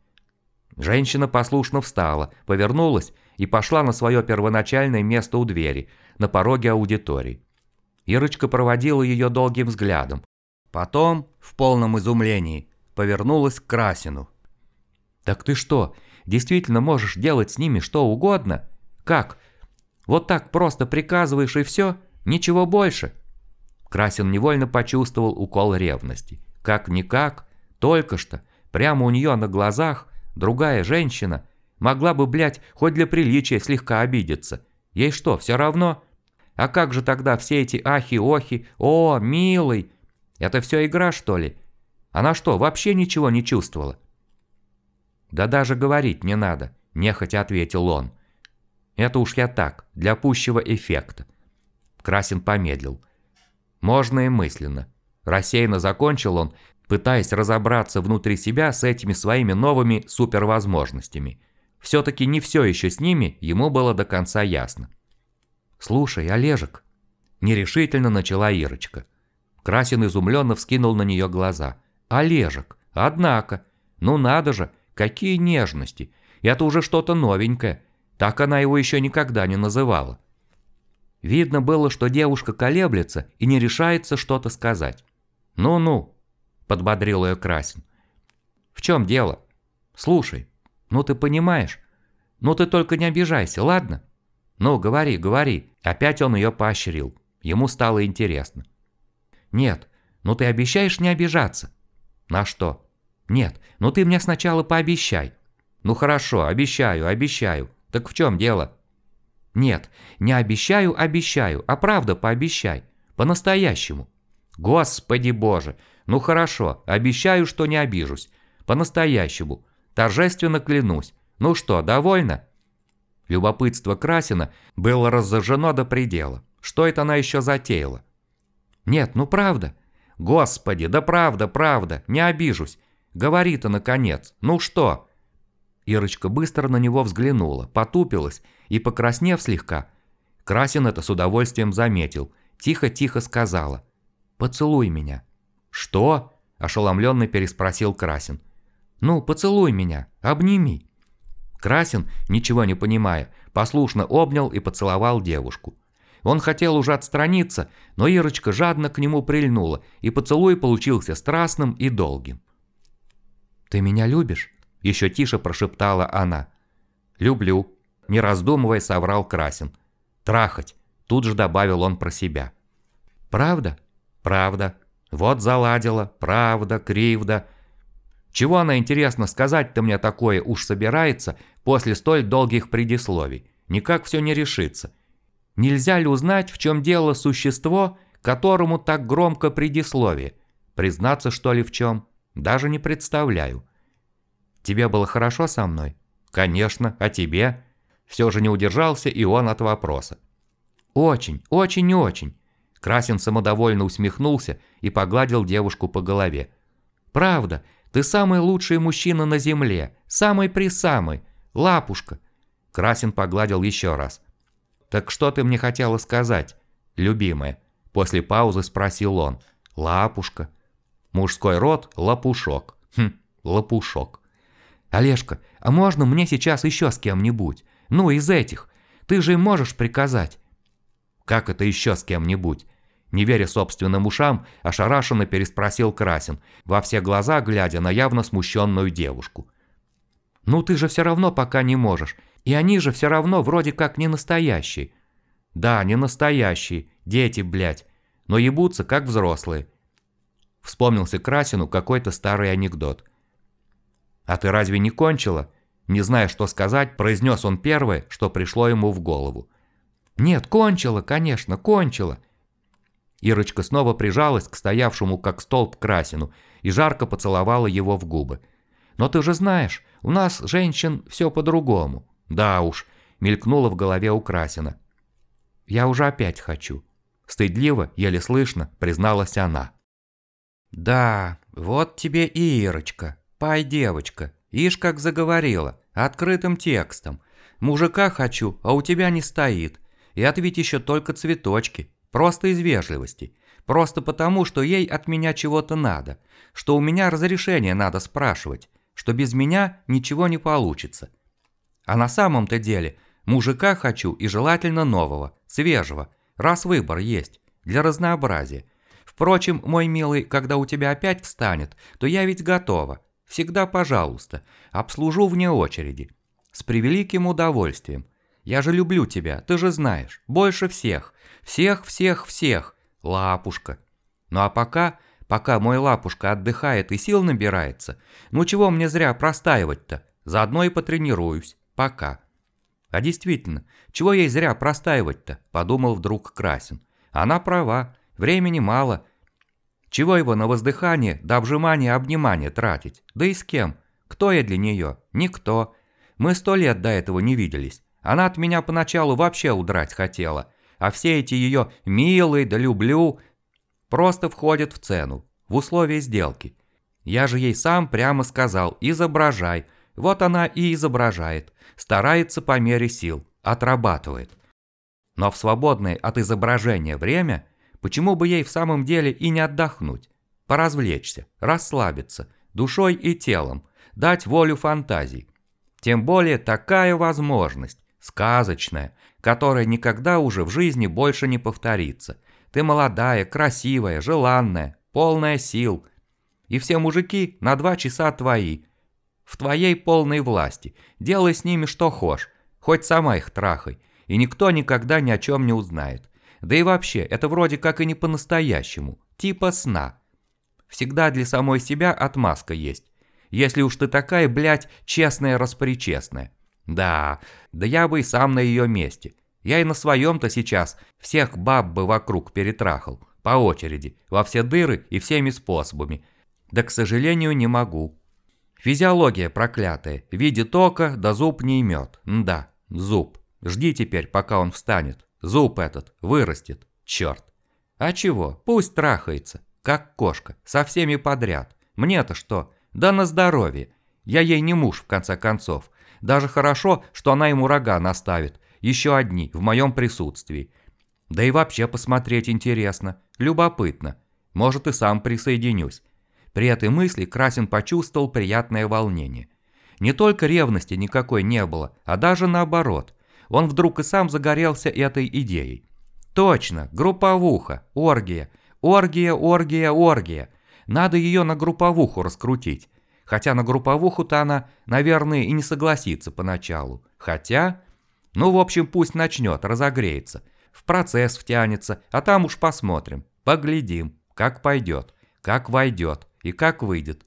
Женщина послушно встала, повернулась и пошла на свое первоначальное место у двери, на пороге аудитории. Ирочка проводила ее долгим взглядом, Потом, в полном изумлении, повернулась к Красину. «Так ты что, действительно можешь делать с ними что угодно? Как? Вот так просто приказываешь и все? Ничего больше?» Красин невольно почувствовал укол ревности. Как-никак, только что, прямо у нее на глазах, другая женщина могла бы, блядь, хоть для приличия слегка обидеться. Ей что, все равно? А как же тогда все эти ахи-охи, о, милый, это все игра, что ли? Она что, вообще ничего не чувствовала? Да даже говорить не надо, нехотя ответил он. Это уж я так, для пущего эффекта. Красин помедлил. Можно и мысленно. Рассеянно закончил он, пытаясь разобраться внутри себя с этими своими новыми супервозможностями. Все-таки не все еще с ними ему было до конца ясно. «Слушай, Олежек», – нерешительно начала Ирочка – Красин изумленно вскинул на нее глаза. «Олежек, однако, ну надо же, какие нежности! Это уже что-то новенькое. Так она его еще никогда не называла». Видно было, что девушка колеблется и не решается что-то сказать. «Ну-ну», – подбодрил ее Красин. «В чем дело? Слушай, ну ты понимаешь? Ну ты только не обижайся, ладно? Ну, говори, говори». Опять он ее поощрил. Ему стало интересно. Нет, ну ты обещаешь не обижаться. На что? Нет, ну ты мне сначала пообещай. Ну хорошо, обещаю, обещаю. Так в чем дело? Нет, не обещаю, обещаю, а правда пообещай. По-настоящему. Господи боже, ну хорошо, обещаю, что не обижусь. По-настоящему. Торжественно клянусь. Ну что, довольна? Любопытство Красина было разожжено до предела. Что это она еще затеяла? «Нет, ну правда». «Господи, да правда, правда, не обижусь. Говори-то, наконец. Ну что?» Ирочка быстро на него взглянула, потупилась и, покраснев слегка, Красин это с удовольствием заметил, тихо-тихо сказала «Поцелуй меня». «Что?» – ошеломленно переспросил Красин. «Ну, поцелуй меня, обними». Красин, ничего не понимая, послушно обнял и поцеловал девушку. Он хотел уже отстраниться, но Ирочка жадно к нему прильнула, и поцелуй получился страстным и долгим. «Ты меня любишь?» – еще тише прошептала она. «Люблю», – не раздумывая соврал Красин. «Трахать», – тут же добавил он про себя. «Правда?» «Правда. Вот заладила. Правда, кривда. Чего она, интересно, сказать-то мне такое уж собирается после столь долгих предисловий? Никак все не решится. Нельзя ли узнать, в чем дело существо, которому так громко предисловие? Признаться, что ли, в чем? Даже не представляю. Тебе было хорошо со мной? Конечно, а тебе? Все же не удержался и он от вопроса. Очень, очень, очень. Красин самодовольно усмехнулся и погладил девушку по голове. «Правда, ты самый лучший мужчина на земле, самый-присамый, лапушка!» Красин погладил еще раз. «Так что ты мне хотела сказать, любимая?» После паузы спросил он. «Лапушка». Мужской род – лапушок. Хм, лапушок. «Олежка, а можно мне сейчас еще с кем-нибудь? Ну, из этих. Ты же можешь приказать?» «Как это еще с кем-нибудь?» Не веря собственным ушам, ошарашенно переспросил Красин, во все глаза глядя на явно смущенную девушку. «Ну ты же все равно пока не можешь, и они же все равно вроде как не настоящие». «Да, не настоящие, дети, блядь, но ебутся как взрослые». Вспомнился Красину какой-то старый анекдот. «А ты разве не кончила?» Не зная, что сказать, произнес он первое, что пришло ему в голову. «Нет, кончила, конечно, кончила!» Ирочка снова прижалась к стоявшему как столб Красину и жарко поцеловала его в губы. «Но ты же знаешь, у нас, женщин, все по-другому». «Да уж», — мелькнуло в голове у Красина. «Я уже опять хочу». Стыдливо, еле слышно, призналась она. «Да, вот тебе и Ирочка, пай девочка, ишь как заговорила, открытым текстом. Мужика хочу, а у тебя не стоит. И ведь еще только цветочки, просто из вежливости. Просто потому, что ей от меня чего-то надо, что у меня разрешение надо спрашивать, что без меня ничего не получится. А на самом-то деле мужика хочу и желательно нового, свежего, раз выбор есть, для разнообразия. Впрочем, мой милый, когда у тебя опять встанет, то я ведь готова. Всегда пожалуйста, обслужу вне очереди. С превеликим удовольствием. Я же люблю тебя, ты же знаешь, больше всех. Всех-всех-всех, лапушка. Ну а пока, пока мой лапушка отдыхает и сил набирается, ну чего мне зря простаивать-то? Заодно и потренируюсь. Пока. А действительно, чего ей зря простаивать-то? Подумал вдруг Красин. Она права, времени мало. Чего его на воздыхание, до обжимания, обнимания тратить? Да и с кем? Кто я для нее? Никто. Мы сто лет до этого не виделись. Она от меня поначалу вообще удрать хотела, а все эти ее «милые» да «люблю» просто входят в цену, в условия сделки. Я же ей сам прямо сказал «изображай», вот она и изображает, старается по мере сил, отрабатывает. Но в свободное от изображения время, почему бы ей в самом деле и не отдохнуть, поразвлечься, расслабиться, душой и телом, дать волю фантазии. Тем более такая возможность, сказочная, которая никогда уже в жизни больше не повторится. Ты молодая, красивая, желанная, полная сил. И все мужики на два часа твои. В твоей полной власти. Делай с ними что хочешь, хоть сама их трахай. И никто никогда ни о чем не узнает. Да и вообще, это вроде как и не по-настоящему. Типа сна. Всегда для самой себя отмазка есть. Если уж ты такая, блядь, честная-распричестная. Да, да я бы и сам на ее месте. Я и на своем-то сейчас всех баб бы вокруг перетрахал, по очереди, во все дыры и всеми способами. Да, к сожалению, не могу. Физиология проклятая, видит око, да зуб не имет. Да, зуб. Жди теперь, пока он встанет. Зуб этот вырастет, черт. А чего, пусть трахается, как кошка, со всеми подряд. Мне-то что? Да на здоровье. Я ей не муж, в конце концов. Даже хорошо, что она ему рога наставит. Еще одни, в моем присутствии. Да и вообще посмотреть интересно. Любопытно. Может и сам присоединюсь. При этой мысли Красин почувствовал приятное волнение. Не только ревности никакой не было, а даже наоборот. Он вдруг и сам загорелся этой идеей. Точно, групповуха, оргия. Оргия, оргия, оргия. Надо ее на групповуху раскрутить. Хотя на групповуху-то она, наверное, и не согласится поначалу. Хотя... Ну, в общем, пусть начнет, разогреется. В процесс втянется, а там уж посмотрим. Поглядим, как пойдет, как войдет и как выйдет.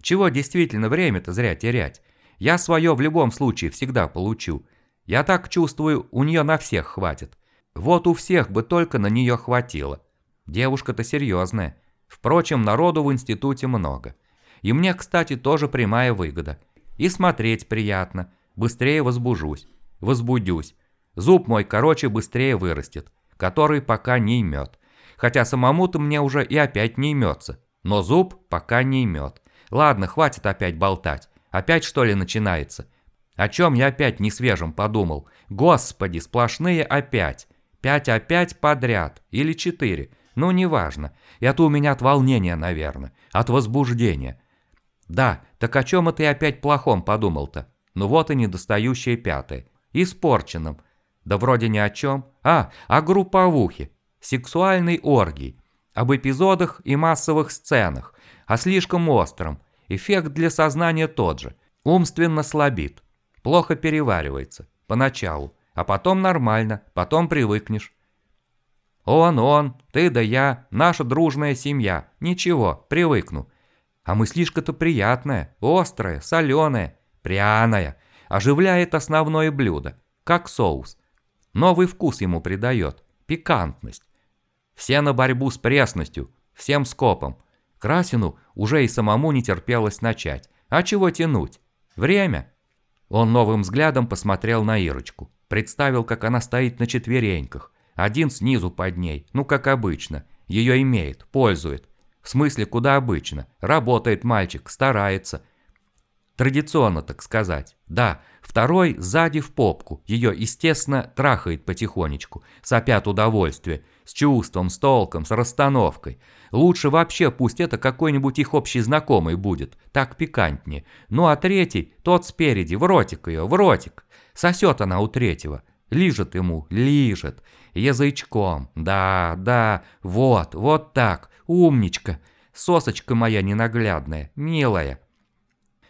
Чего действительно время-то зря терять? Я свое в любом случае всегда получу. Я так чувствую, у нее на всех хватит. Вот у всех бы только на нее хватило. Девушка-то серьезная. Впрочем, народу в институте много. И мне, кстати, тоже прямая выгода. И смотреть приятно. Быстрее возбужусь. Возбудюсь. Зуб мой, короче, быстрее вырастет. Который пока не имет. Хотя самому-то мне уже и опять не имется. Но зуб пока не имет. Ладно, хватит опять болтать. Опять что ли начинается? О чем я опять не свежим подумал? Господи, сплошные опять. Пять опять подряд. Или четыре. Ну, неважно. Это у меня от волнения, наверное. От возбуждения. Да, так о чем это я опять плохом подумал-то? Ну вот и недостающее пятое. Испорченном. Да вроде ни о чем. А, о групповухе. Сексуальной оргии. Об эпизодах и массовых сценах. О слишком остром. Эффект для сознания тот же. Умственно слабит. Плохо переваривается. Поначалу. А потом нормально. Потом привыкнешь. Он, он, ты да я, наша дружная семья. Ничего, привыкну. А мыслишка-то приятная, острая, соленая, пряная. Оживляет основное блюдо, как соус. Новый вкус ему придает, пикантность. Все на борьбу с пресностью, всем скопом. Красину уже и самому не терпелось начать. А чего тянуть? Время. Он новым взглядом посмотрел на Ирочку. Представил, как она стоит на четвереньках. Один снизу под ней, ну как обычно. Ее имеет, пользует. В смысле, куда обычно. Работает мальчик, старается. Традиционно, так сказать. Да, второй сзади в попку. Ее, естественно, трахает потихонечку. Сопят удовольствие. С чувством, с толком, с расстановкой. Лучше вообще пусть это какой-нибудь их общий знакомый будет. Так пикантнее. Ну а третий, тот спереди, в ротик ее, в ротик. Сосет она у третьего. Лижет ему, лижет. Язычком. Да, да, вот, вот так. Умничка. Сосочка моя ненаглядная, милая.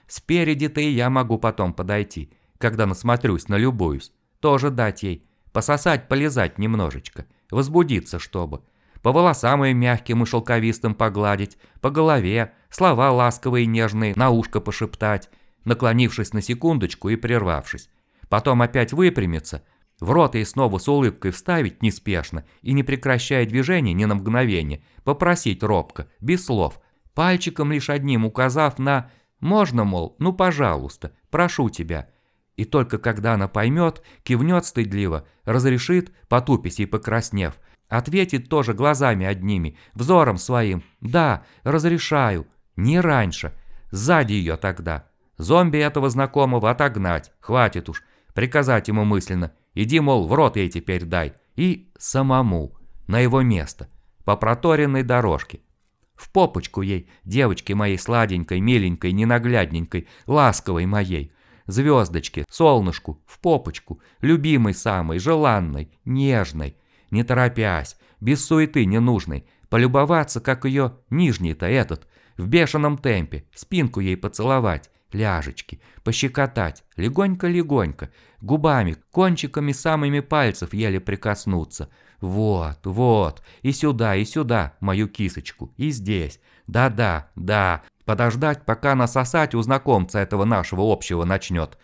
Спереди-то и я могу потом подойти, когда насмотрюсь, налюбуюсь. Тоже дать ей. Пососать, полезать немножечко. Возбудиться, чтобы. По волосам ее мягким и шелковистым погладить, по голове, слова ласковые и нежные на ушко пошептать, наклонившись на секундочку и прервавшись. Потом опять выпрямиться, в рот ей снова с улыбкой вставить неспешно и не прекращая движения ни на мгновение, попросить робко, без слов, пальчиком лишь одним указав на «можно, мол, ну пожалуйста, прошу тебя». И только когда она поймет, кивнет стыдливо, разрешит, потупись и покраснев, ответит тоже глазами одними, взором своим «да, разрешаю, не раньше, сзади ее тогда». Зомби этого знакомого отогнать, хватит уж, приказать ему мысленно Иди, мол, в рот ей теперь дай. И самому, на его место, по проторенной дорожке. В попочку ей, девочке моей сладенькой, миленькой, ненаглядненькой, ласковой моей. Звездочке, солнышку, в попочку, любимой самой, желанной, нежной. Не торопясь, без суеты ненужной, полюбоваться, как ее нижний-то этот, в бешеном темпе, спинку ей поцеловать, ляжечки, пощекотать, легонько-легонько, губами, кончиками самыми пальцев еле прикоснуться. Вот, вот, и сюда, и сюда, мою кисочку, и здесь. Да-да, да, подождать, пока насосать у знакомца этого нашего общего начнет.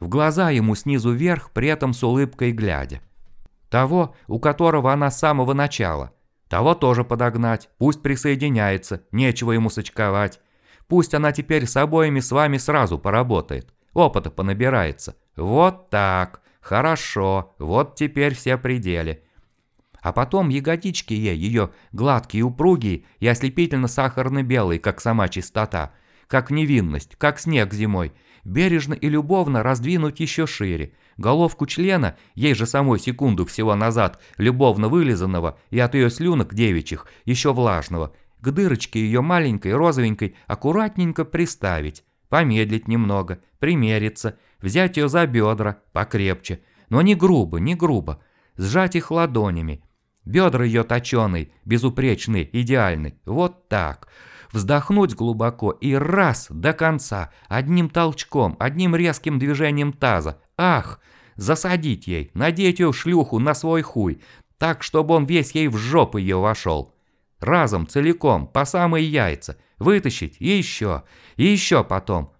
В глаза ему снизу вверх, при этом с улыбкой глядя. Того, у которого она с самого начала. Того тоже подогнать, пусть присоединяется, нечего ему сочковать. Пусть она теперь с обоими с вами сразу поработает. Опыта понабирается. Вот так. Хорошо. Вот теперь все пределы. А потом ягодички ей, ее гладкие, упругие и ослепительно сахарно-белые, как сама чистота, как невинность, как снег зимой, бережно и любовно раздвинуть еще шире. Головку члена, ей же самой секунду всего назад, любовно вылизанного и от ее слюнок девичьих, еще влажного – к дырочке ее маленькой, розовенькой, аккуратненько приставить, помедлить немного, примериться, взять ее за бедра, покрепче, но не грубо, не грубо, сжать их ладонями. Бедра ее точеные, безупречные, идеальные, вот так. вздохнуть глубоко и раз, до конца, одним толчком, одним резким движением таза. Ах! Засадить ей, надеть ее шлюху на свой хуй, так, чтобы он весь ей в жопу ее вошел. Разом, целиком, по самые яйца. Вытащить и еще, и еще потом.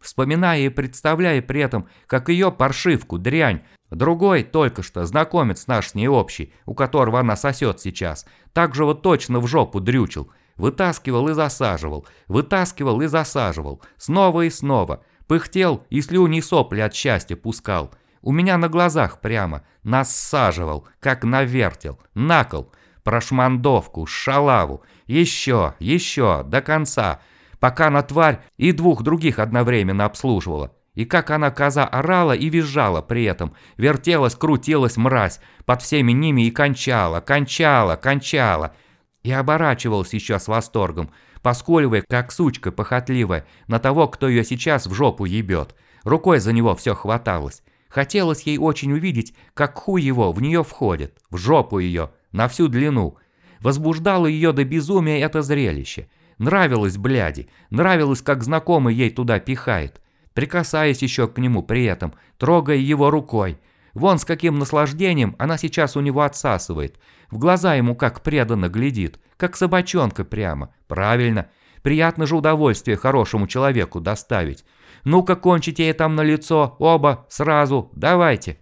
Вспоминая и представляя при этом, как ее паршивку, дрянь, другой, только что, знакомец наш с ней общий, у которого она сосет сейчас, так же вот точно в жопу дрючил. Вытаскивал и засаживал, вытаскивал и засаживал, снова и снова. Пыхтел и слюни сопли от счастья пускал. У меня на глазах прямо, насаживал, как навертел, накол, прошмандовку, шалаву, еще, еще, до конца, пока на тварь и двух других одновременно обслуживала. И как она, коза, орала и визжала при этом, вертелась, крутилась мразь, под всеми ними и кончала, кончала, кончала. И оборачивалась еще с восторгом, поскуливая, как сучка похотливая, на того, кто ее сейчас в жопу ебет. Рукой за него все хваталось. Хотелось ей очень увидеть, как хуй его в нее входит, в жопу ее, на всю длину. Возбуждало ее до безумия это зрелище. Нравилось бляди, нравилось, как знакомый ей туда пихает, прикасаясь еще к нему при этом, трогая его рукой. Вон с каким наслаждением она сейчас у него отсасывает. В глаза ему как преданно глядит, как собачонка прямо. Правильно, приятно же удовольствие хорошему человеку доставить. Ну-ка кончите ей там на лицо, оба, сразу, давайте.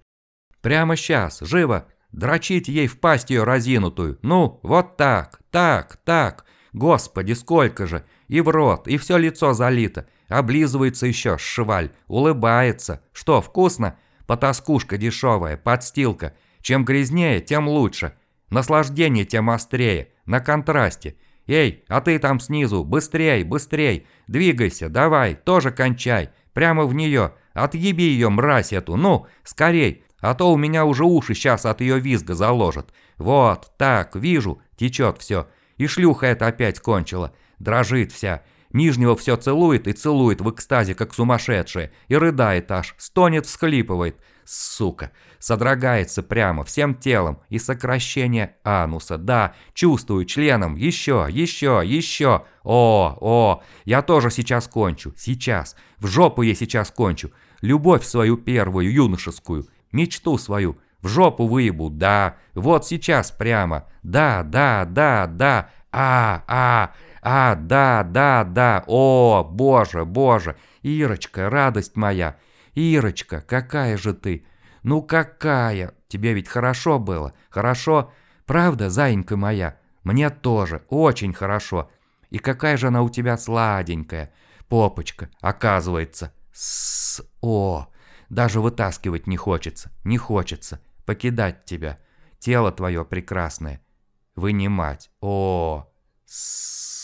Прямо сейчас, живо, дрочить ей в пасть ее разинутую. Ну, вот так, так, так. Господи, сколько же! И в рот, и все лицо залито. Облизывается еще, шваль, улыбается. Что, вкусно? Потаскушка дешевая, подстилка. Чем грязнее, тем лучше. Наслаждение тем острее, на контрасте. Эй, а ты там снизу, быстрей, быстрей. Двигайся, давай, тоже кончай. Прямо в нее. Отъеби ее, мразь эту, ну, скорей. А то у меня уже уши сейчас от ее визга заложат. Вот, так, вижу, течет все. И шлюха это опять кончила. Дрожит вся. Нижнего все целует и целует в экстазе, как сумасшедшая. И рыдает аж, стонет, всхлипывает. Сука. Содрогается прямо, всем телом. И сокращение ануса. Да, чувствую членом. Еще, еще, еще. О, о, я тоже сейчас кончу. Сейчас. В жопу я сейчас кончу. Любовь свою первую, юношескую. Мечту свою. В жопу выебу, да. Вот сейчас прямо. Да, да, да, да. А, а, а, да, да, да. О, боже, боже. Ирочка, радость моя. Ирочка, какая же ты. Ну какая. Тебе ведь хорошо было. Хорошо? Правда, зайенька моя? Мне тоже. Очень хорошо. И какая же она у тебя сладенькая. Попочка, оказывается. С, о, даже вытаскивать не хочется. Не хочется покидать тебя. Тело твое прекрасное. Вынимать. О, с